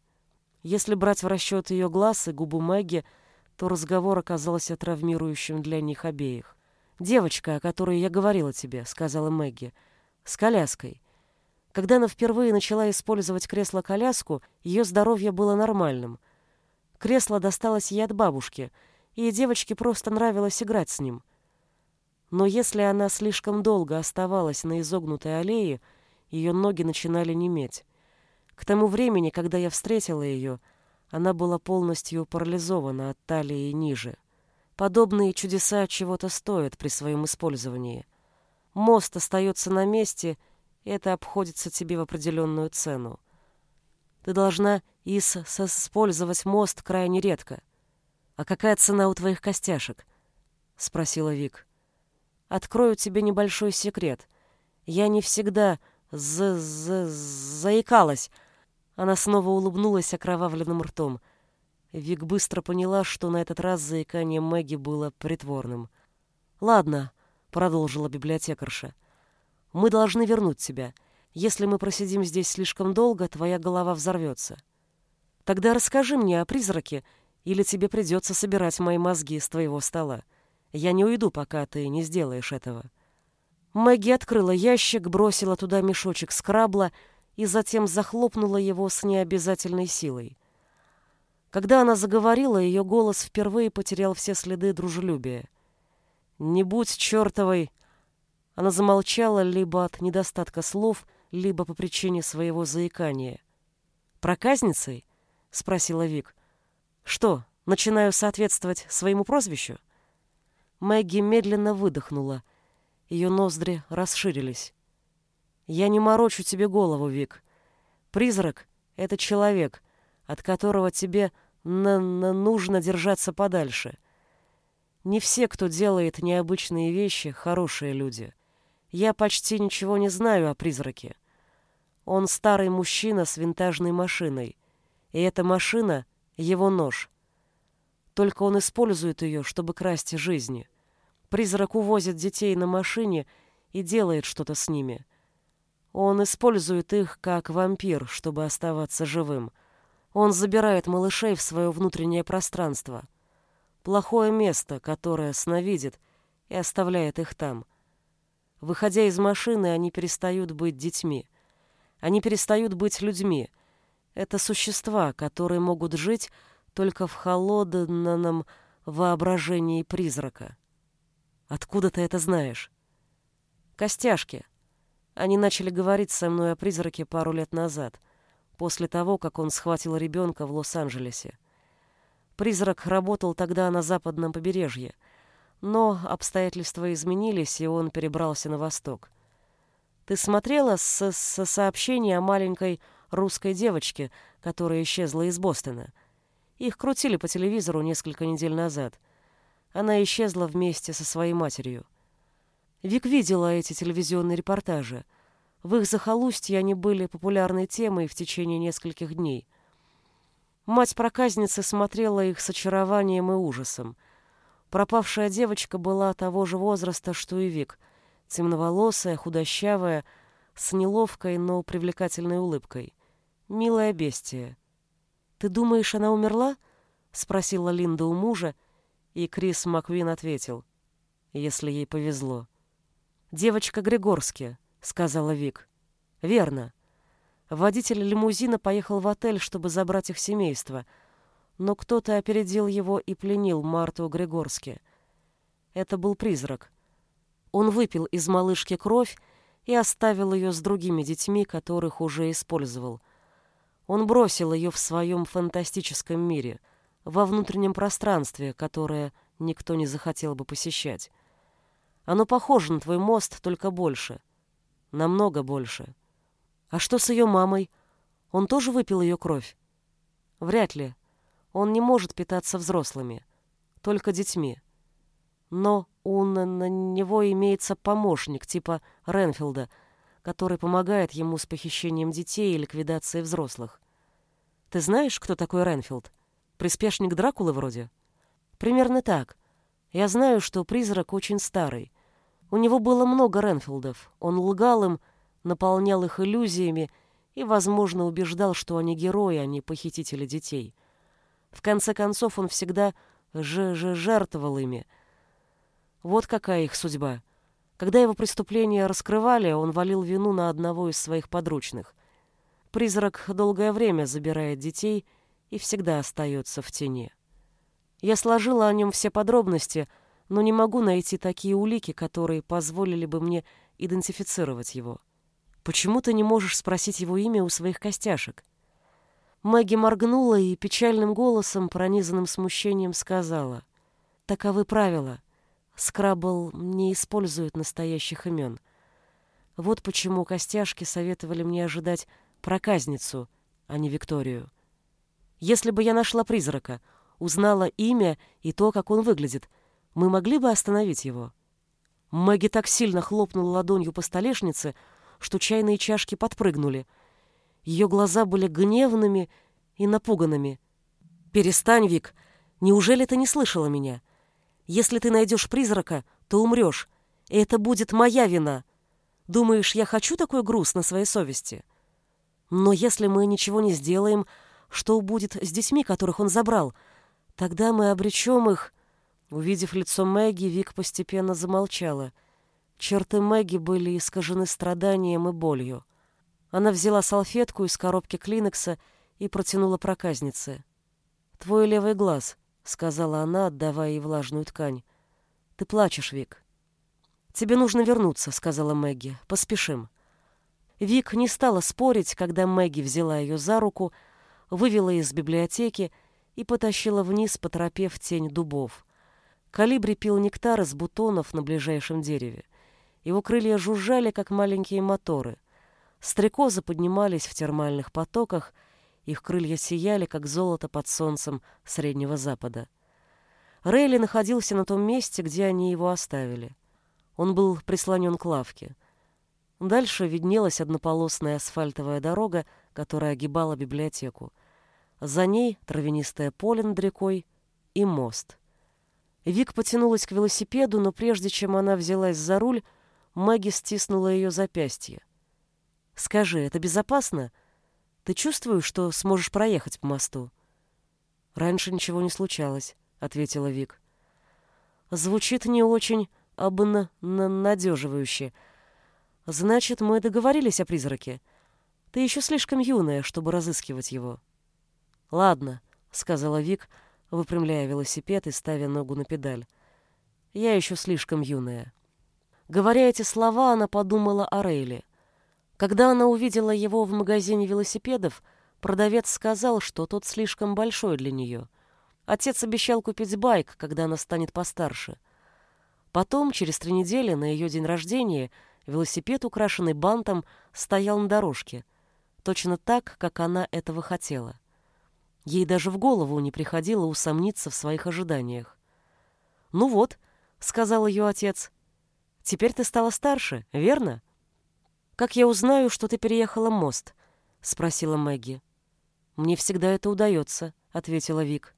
Если брать в расчет ее глаз и губу Мэгги, то разговор оказался травмирующим для них обеих. «Девочка, о которой я говорила тебе», — сказала Мэгги, — «с коляской. Когда она впервые начала использовать кресло-коляску, ее здоровье было нормальным. Кресло досталось ей от бабушки, и девочке просто нравилось играть с ним. Но если она слишком долго оставалась на изогнутой аллее, ее ноги начинали неметь. К тому времени, когда я встретила ее, она была полностью парализована от талии ниже. Подобные чудеса чего-то стоят при своем использовании. Мост остается на месте, и это обходится тебе в определенную цену. Ты должна ис использовать мост крайне редко. А какая цена у твоих костяшек? спросила Вик. Открою тебе небольшой секрет. Я не всегда з з заикалась. Она снова улыбнулась окровавленным ртом. Вик быстро поняла, что на этот раз заикание Мэгги было притворным. «Ладно», — продолжила библиотекарша, — «мы должны вернуть тебя. Если мы просидим здесь слишком долго, твоя голова взорвется. Тогда расскажи мне о призраке, или тебе придется собирать мои мозги с твоего стола. Я не уйду, пока ты не сделаешь этого». Мэгги открыла ящик, бросила туда мешочек скрабла и затем захлопнула его с необязательной силой. Когда она заговорила, ее голос впервые потерял все следы дружелюбия. «Не будь чертовой!» Она замолчала либо от недостатка слов, либо по причине своего заикания. «Проказницей?» — спросила Вик. «Что, начинаю соответствовать своему прозвищу?» Мэгги медленно выдохнула. Ее ноздри расширились. «Я не морочу тебе голову, Вик. Призрак — это человек, от которого тебе на -на нужно держаться подальше. Не все, кто делает необычные вещи, хорошие люди. Я почти ничего не знаю о призраке. Он старый мужчина с винтажной машиной, и эта машина — его нож. Только он использует ее, чтобы красть жизни. Призрак увозит детей на машине и делает что-то с ними. Он использует их как вампир, чтобы оставаться живым. Он забирает малышей в свое внутреннее пространство. Плохое место, которое сновидит, и оставляет их там. Выходя из машины, они перестают быть детьми. Они перестают быть людьми. Это существа, которые могут жить только в холодном воображении призрака. Откуда ты это знаешь? Костяшки. Они начали говорить со мной о призраке пару лет назад — после того, как он схватил ребенка в Лос-Анджелесе. Призрак работал тогда на западном побережье, но обстоятельства изменились, и он перебрался на восток. Ты смотрела с, с сообщения о маленькой русской девочке, которая исчезла из Бостона? Их крутили по телевизору несколько недель назад. Она исчезла вместе со своей матерью. Вик видела эти телевизионные репортажи — в их захолустье они были популярной темой в течение нескольких дней. Мать проказницы смотрела их с очарованием и ужасом. Пропавшая девочка была того же возраста, что и Вик, темноволосая, худощавая, с неловкой, но привлекательной улыбкой. Милая бестия. «Ты думаешь, она умерла?» — спросила Линда у мужа, и Крис Маквин ответил, если ей повезло. «Девочка Григорски», — сказала Вик. «Верно. Водитель лимузина поехал в отель, чтобы забрать их семейство, но кто-то опередил его и пленил Марту Григорски. Это был призрак. Он выпил из малышки кровь и оставил ее с другими детьми, которых уже использовал. Он бросил ее в своем фантастическом мире, во внутреннем пространстве, которое никто не захотел бы посещать. Оно похоже на твой мост, только больше — Намного больше. А что с ее мамой? Он тоже выпил ее кровь? Вряд ли. Он не может питаться взрослыми, только детьми. Но у на него имеется помощник типа Ренфилда, который помогает ему с похищением детей и ликвидацией взрослых. Ты знаешь, кто такой Ренфилд? Приспешник Дракулы вроде? Примерно так. Я знаю, что призрак очень старый. У него было много Ренфилдов. Он лгал им, наполнял их иллюзиями и, возможно, убеждал, что они герои, а не похитители детей. В конце концов, он всегда же же жертвовал ими. Вот какая их судьба. Когда его преступления раскрывали, он валил вину на одного из своих подручных. Призрак долгое время забирает детей и всегда остается в тени. Я сложила о нем все подробности, но не могу найти такие улики, которые позволили бы мне идентифицировать его. Почему ты не можешь спросить его имя у своих костяшек? Мэгги моргнула и печальным голосом, пронизанным смущением, сказала. Таковы правила. Скраббл не использует настоящих имен. Вот почему костяшки советовали мне ожидать проказницу, а не Викторию. Если бы я нашла призрака, узнала имя и то, как он выглядит, мы могли бы остановить его. Мэгги так сильно хлопнула ладонью по столешнице, что чайные чашки подпрыгнули. Ее глаза были гневными и напуганными. «Перестань, Вик! Неужели ты не слышала меня? Если ты найдешь призрака, то умрешь, и это будет моя вина. Думаешь, я хочу такой груз на своей совести? Но если мы ничего не сделаем, что будет с детьми, которых он забрал? Тогда мы обречем их...» Увидев лицо Мэгги, Вик постепенно замолчала. Черты Мэгги были искажены страданием и болью. Она взяла салфетку из коробки Клинекса и протянула проказнице. «Твой левый глаз», — сказала она, отдавая ей влажную ткань. «Ты плачешь, Вик». «Тебе нужно вернуться», — сказала Мэгги. «Поспешим». Вик не стала спорить, когда Мэгги взяла ее за руку, вывела из библиотеки и потащила вниз по тропе в тень дубов. Калибри пил нектар из бутонов на ближайшем дереве. Его крылья жужжали, как маленькие моторы. Стрекозы поднимались в термальных потоках, их крылья сияли, как золото под солнцем Среднего Запада. Рейли находился на том месте, где они его оставили. Он был прислонен к лавке. Дальше виднелась однополосная асфальтовая дорога, которая огибала библиотеку. За ней травянистое поле над рекой и мост — Вик потянулась к велосипеду, но прежде чем она взялась за руль, Мэгги стиснула ее запястье. «Скажи, это безопасно? Ты чувствуешь, что сможешь проехать по мосту?» «Раньше ничего не случалось», — ответила Вик. «Звучит не очень обнадеживающе. Значит, мы договорились о призраке. Ты еще слишком юная, чтобы разыскивать его». «Ладно», — сказала Вик, — выпрямляя велосипед и ставя ногу на педаль. «Я еще слишком юная». Говоря эти слова, она подумала о Рейле. Когда она увидела его в магазине велосипедов, продавец сказал, что тот слишком большой для нее. Отец обещал купить байк, когда она станет постарше. Потом, через три недели, на ее день рождения, велосипед, украшенный бантом, стоял на дорожке. Точно так, как она этого хотела. Ей даже в голову не приходило усомниться в своих ожиданиях. «Ну вот», — сказал ее отец, — «теперь ты стала старше, верно?» «Как я узнаю, что ты переехала мост?» — спросила Мэгги. «Мне всегда это удается», — ответила Вик.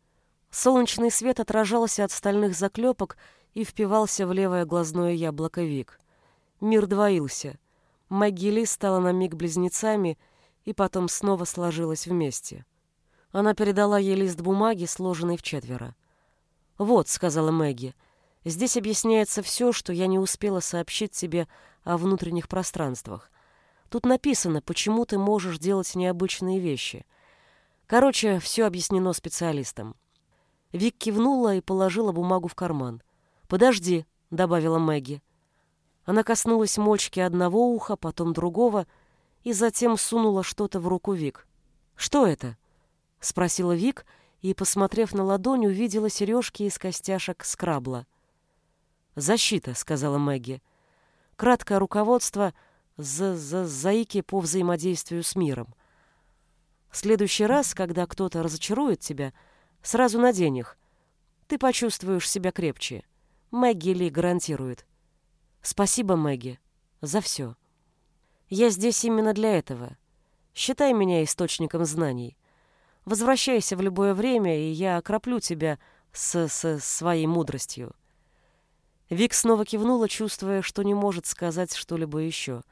Солнечный свет отражался от стальных заклепок и впивался в левое глазное яблоко Вик. Мир двоился. Мэгги Ли стала на миг близнецами и потом снова сложилась вместе. Она передала ей лист бумаги, сложенный в четверо. «Вот», — сказала Мэгги, — «здесь объясняется все, что я не успела сообщить тебе о внутренних пространствах. Тут написано, почему ты можешь делать необычные вещи. Короче, все объяснено специалистам». Вик кивнула и положила бумагу в карман. «Подожди», — добавила Мэгги. Она коснулась мочки одного уха, потом другого, и затем сунула что-то в руку Вик. «Что это?» — спросила Вик и, посмотрев на ладонь, увидела сережки из костяшек скрабла. «Защита», — сказала Мэгги. «Краткое руководство за, за заики по взаимодействию с миром. В следующий раз, когда кто-то разочарует тебя, сразу надень их. Ты почувствуешь себя крепче. Мэгги Ли гарантирует. Спасибо, Мэгги, за все. Я здесь именно для этого. Считай меня источником знаний. Возвращайся в любое время, и я окроплю тебя с, с своей мудростью». Вик снова кивнула, чувствуя, что не может сказать что-либо еще.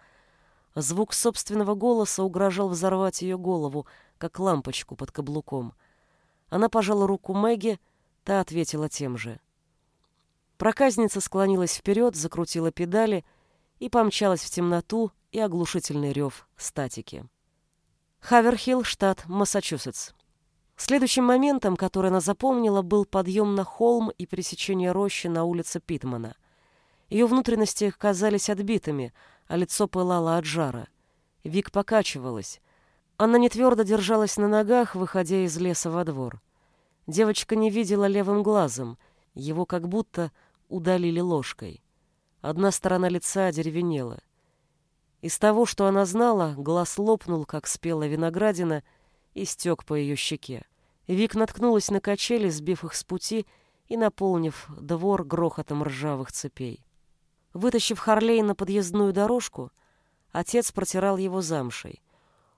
Звук собственного голоса угрожал взорвать ее голову, как лампочку под каблуком. Она пожала руку Мэгги, та ответила тем же. Проказница склонилась вперед, закрутила педали, и помчалась в темноту и оглушительный рев статики. Хаверхилл, штат Массачусетс. Следующим моментом, который она запомнила, был подъем на холм и пересечение рощи на улице Питмана. Ее внутренности казались отбитыми, а лицо пылало от жара. Вик покачивалась. Она не твердо держалась на ногах, выходя из леса во двор. Девочка не видела левым глазом, его как будто удалили ложкой. Одна сторона лица одеревенела. Из того, что она знала, глаз лопнул, как спелая виноградина, и стек по ее щеке. Вик наткнулась на качели, сбив их с пути и наполнив двор грохотом ржавых цепей. Вытащив Харлей на подъездную дорожку, отец протирал его замшей.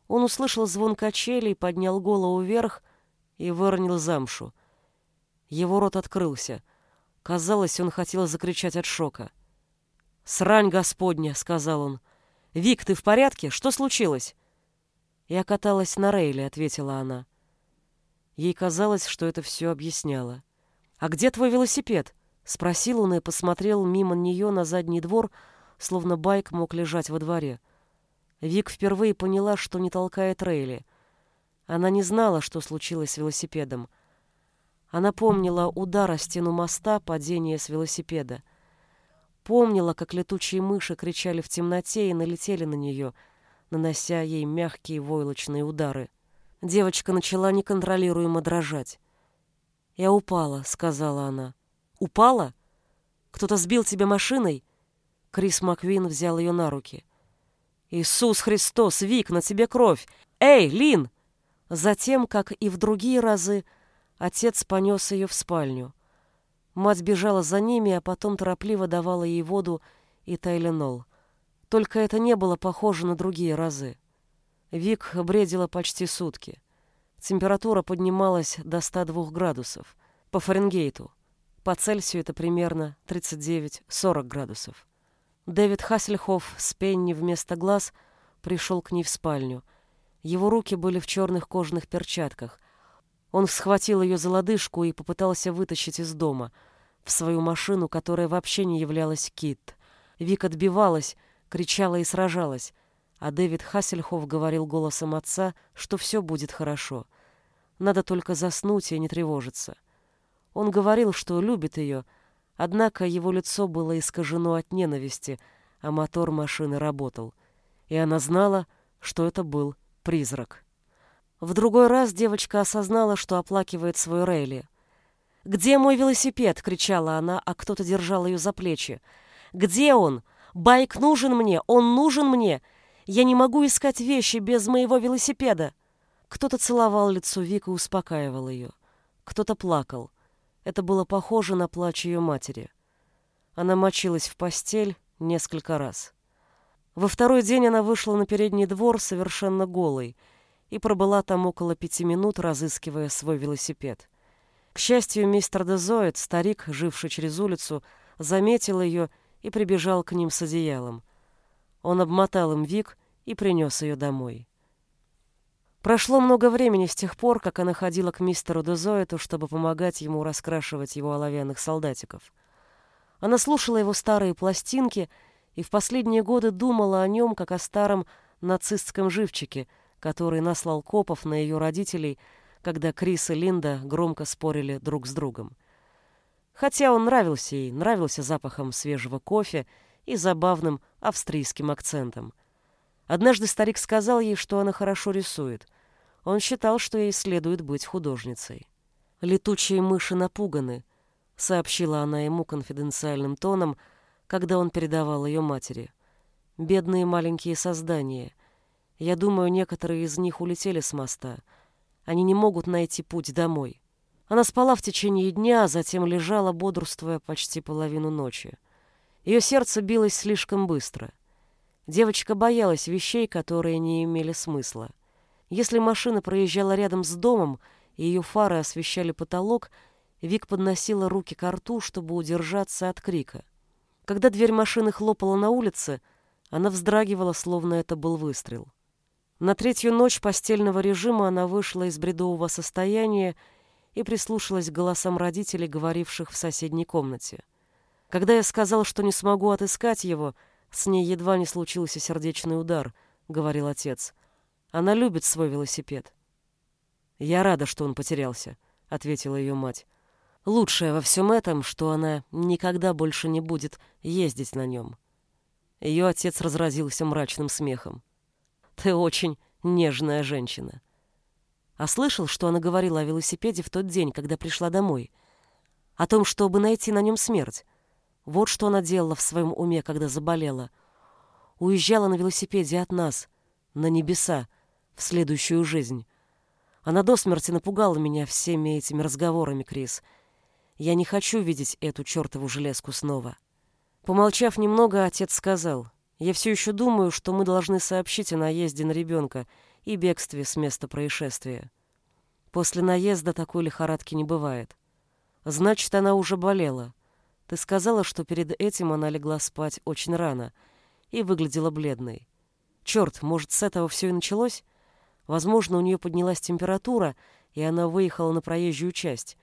Он услышал звон качелей, поднял голову вверх и выронил замшу. Его рот открылся. Казалось, он хотел закричать от шока. «Срань господня!» — сказал он. «Вик, ты в порядке? Что случилось?» «Я каталась на рейле», — ответила она. Ей казалось, что это все объясняло. «А где твой велосипед?» — спросил он и посмотрел мимо нее на задний двор, словно байк мог лежать во дворе. Вик впервые поняла, что не толкает Рейли. Она не знала, что случилось с велосипедом. Она помнила удар о стену моста, падение с велосипеда. Помнила, как летучие мыши кричали в темноте и налетели на нее, нанося ей мягкие войлочные удары. Девочка начала неконтролируемо дрожать. «Я упала», — сказала она. «Упала? Кто-то сбил тебя машиной?» Крис Маквин взял ее на руки. «Иисус Христос, Вик, на тебе кровь! Эй, Лин!» Затем, как и в другие разы, отец понес ее в спальню. Мать бежала за ними, а потом торопливо давала ей воду и тайленол. Только это не было похоже на другие разы. Вик бредила почти сутки. Температура поднималась до 102 градусов. По Фаренгейту. По Цельсию это примерно 39-40 градусов. Дэвид Хассельхоф с Пенни вместо глаз пришел к ней в спальню. Его руки были в черных кожаных перчатках. Он схватил ее за лодыжку и попытался вытащить из дома, в свою машину, которая вообще не являлась Кит. Вик отбивалась, кричала и сражалась а Дэвид Хассельхоф говорил голосом отца, что все будет хорошо. Надо только заснуть и не тревожиться. Он говорил, что любит ее, однако его лицо было искажено от ненависти, а мотор машины работал. И она знала, что это был призрак. В другой раз девочка осознала, что оплакивает свою Рейли. «Где мой велосипед?» — кричала она, а кто-то держал ее за плечи. «Где он? Байк нужен мне! Он нужен мне! Я не могу искать вещи без моего велосипеда. Кто-то целовал лицо Вика и успокаивал ее. Кто-то плакал. Это было похоже на плач ее матери. Она мочилась в постель несколько раз. Во второй день она вышла на передний двор совершенно голой и пробыла там около пяти минут, разыскивая свой велосипед. К счастью, мистер Дезоид, старик, живший через улицу, заметил ее и прибежал к ним с одеялом. Он обмотал им Вик и принес ее домой. Прошло много времени с тех пор, как она ходила к мистеру Дезоэту, чтобы помогать ему раскрашивать его оловянных солдатиков. Она слушала его старые пластинки и в последние годы думала о нем, как о старом нацистском живчике, который наслал копов на ее родителей, когда Крис и Линда громко спорили друг с другом. Хотя он нравился ей, нравился запахом свежего кофе и забавным австрийским акцентом. Однажды старик сказал ей, что она хорошо рисует. Он считал, что ей следует быть художницей. «Летучие мыши напуганы», — сообщила она ему конфиденциальным тоном, когда он передавал ее матери. «Бедные маленькие создания. Я думаю, некоторые из них улетели с моста. Они не могут найти путь домой». Она спала в течение дня, а затем лежала, бодрствуя почти половину ночи. Ее сердце билось слишком быстро. Девочка боялась вещей, которые не имели смысла. Если машина проезжала рядом с домом, и ее фары освещали потолок, Вик подносила руки к рту, чтобы удержаться от крика. Когда дверь машины хлопала на улице, она вздрагивала, словно это был выстрел. На третью ночь постельного режима она вышла из бредового состояния и прислушалась к голосам родителей, говоривших в соседней комнате. Когда я сказал, что не смогу отыскать его, С ней едва не случился сердечный удар, говорил отец. Она любит свой велосипед. Я рада, что он потерялся, ответила ее мать. Лучшее во всем этом, что она никогда больше не будет ездить на нем. Ее отец разразился мрачным смехом. Ты очень нежная женщина. А слышал, что она говорила о велосипеде в тот день, когда пришла домой? О том, чтобы найти на нем смерть. Вот что она делала в своем уме, когда заболела. Уезжала на велосипеде от нас, на небеса, в следующую жизнь. Она до смерти напугала меня всеми этими разговорами, Крис. Я не хочу видеть эту чертову железку снова. Помолчав немного, отец сказал, «Я все еще думаю, что мы должны сообщить о наезде на ребенка и бегстве с места происшествия. После наезда такой лихорадки не бывает. Значит, она уже болела. Ты сказала, что перед этим она легла спать очень рано и выглядела бледной. Черт, может, с этого все и началось? Возможно, у нее поднялась температура, и она выехала на проезжую часть.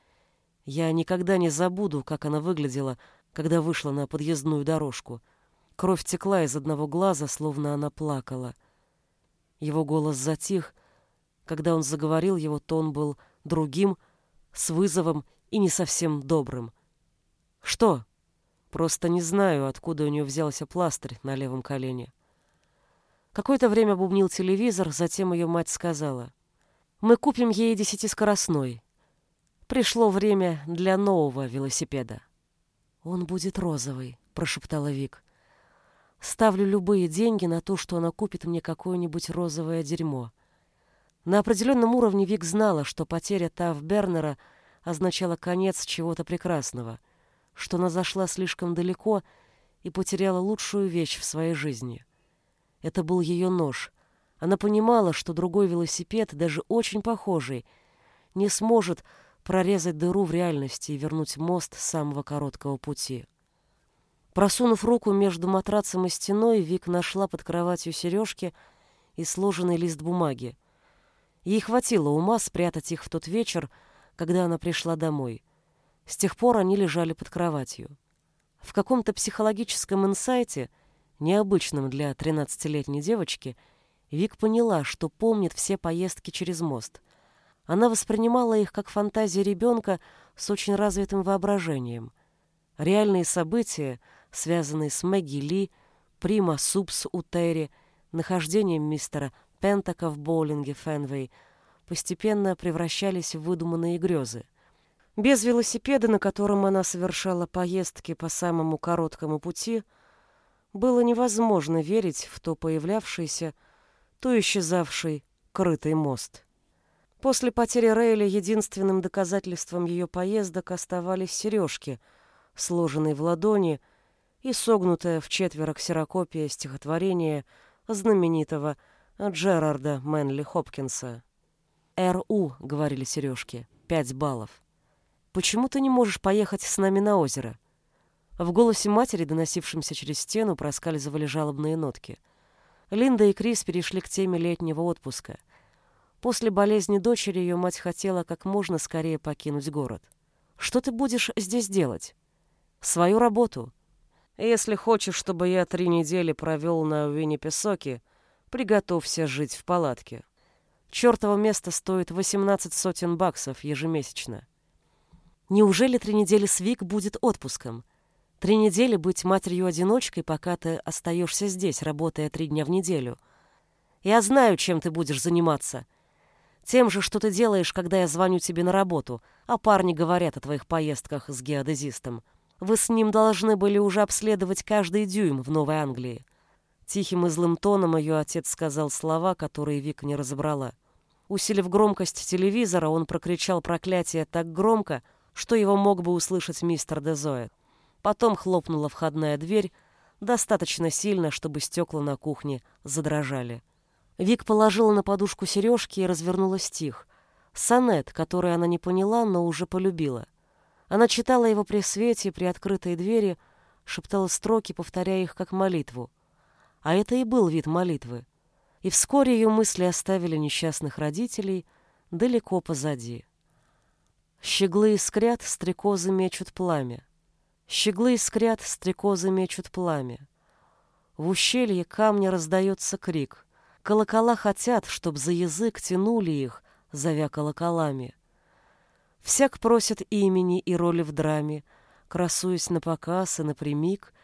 Я никогда не забуду, как она выглядела, когда вышла на подъездную дорожку. Кровь текла из одного глаза, словно она плакала. Его голос затих. Когда он заговорил, его тон был другим, с вызовом и не совсем добрым. «Что?» «Просто не знаю, откуда у нее взялся пластырь на левом колене». Какое-то время бубнил телевизор, затем ее мать сказала. «Мы купим ей десятискоростной. Пришло время для нового велосипеда». «Он будет розовый», — прошептала Вик. «Ставлю любые деньги на то, что она купит мне какое-нибудь розовое дерьмо». На определенном уровне Вик знала, что потеря Тав Бернера означала конец чего-то прекрасного, что она зашла слишком далеко и потеряла лучшую вещь в своей жизни — это был ее нож. Она понимала, что другой велосипед, даже очень похожий, не сможет прорезать дыру в реальности и вернуть мост с самого короткого пути. Просунув руку между матрацем и стеной, Вик нашла под кроватью сережки и сложенный лист бумаги. Ей хватило ума спрятать их в тот вечер, когда она пришла домой. С тех пор они лежали под кроватью. В каком-то психологическом инсайте – необычным для 13-летней девочки, Вик поняла, что помнит все поездки через мост. Она воспринимала их как фантазии ребенка с очень развитым воображением. Реальные события, связанные с Мэгги Ли, Прима Супс у Терри, нахождением мистера Пентака в боулинге Фенвей, постепенно превращались в выдуманные грезы. Без велосипеда, на котором она совершала поездки по самому короткому пути – было невозможно верить в то появлявшийся, то исчезавший крытый мост. После потери Рейли единственным доказательством ее поездок оставались сережки, сложенные в ладони и согнутая в четверо ксерокопия стихотворения знаменитого Джерарда Мэнли Хопкинса. «РУ», — говорили сережки, — «пять баллов». «Почему ты не можешь поехать с нами на озеро?» В голосе матери, доносившемся через стену, проскальзывали жалобные нотки. Линда и Крис перешли к теме летнего отпуска. После болезни дочери ее мать хотела как можно скорее покинуть город. «Что ты будешь здесь делать?» «Свою работу. Если хочешь, чтобы я три недели провел на Уинни-Песоке, приготовься жить в палатке. Чёртово место стоит 18 сотен баксов ежемесячно. Неужели три недели с Вик будет отпуском? Три недели быть матерью-одиночкой, пока ты остаешься здесь, работая три дня в неделю. Я знаю, чем ты будешь заниматься. Тем же, что ты делаешь, когда я звоню тебе на работу, а парни говорят о твоих поездках с геодезистом. Вы с ним должны были уже обследовать каждый дюйм в Новой Англии. Тихим и злым тоном ее отец сказал слова, которые Вика не разобрала. Усилив громкость телевизора, он прокричал проклятие так громко, что его мог бы услышать мистер Дезоет. Потом хлопнула входная дверь, достаточно сильно, чтобы стекла на кухне задрожали. Вик положила на подушку сережки и развернула стих. Сонет, который она не поняла, но уже полюбила. Она читала его при свете, при открытой двери, шептала строки, повторяя их как молитву. А это и был вид молитвы. И вскоре ее мысли оставили несчастных родителей далеко позади. Щеглы искрят, стрекозы мечут пламя. Щеглы искрят, стрекозы мечут пламя. В ущелье камня раздается крик. Колокола хотят, чтоб за язык тянули их, зовя колоколами. Всяк просит имени и роли в драме, красуясь на показ и напрямик,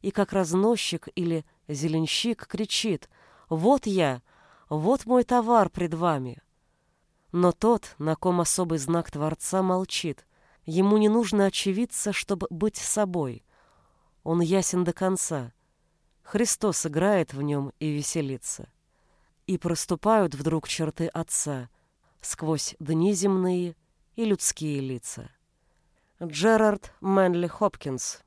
и как разносчик или зеленщик кричит «Вот я! Вот мой товар пред вами!» Но тот, на ком особый знак Творца, молчит. Ему не нужно очевидца, чтобы быть собой. Он ясен до конца. Христос играет в нем и веселится. И проступают вдруг черты Отца сквозь дни земные и людские лица. Джерард Мэнли Хопкинс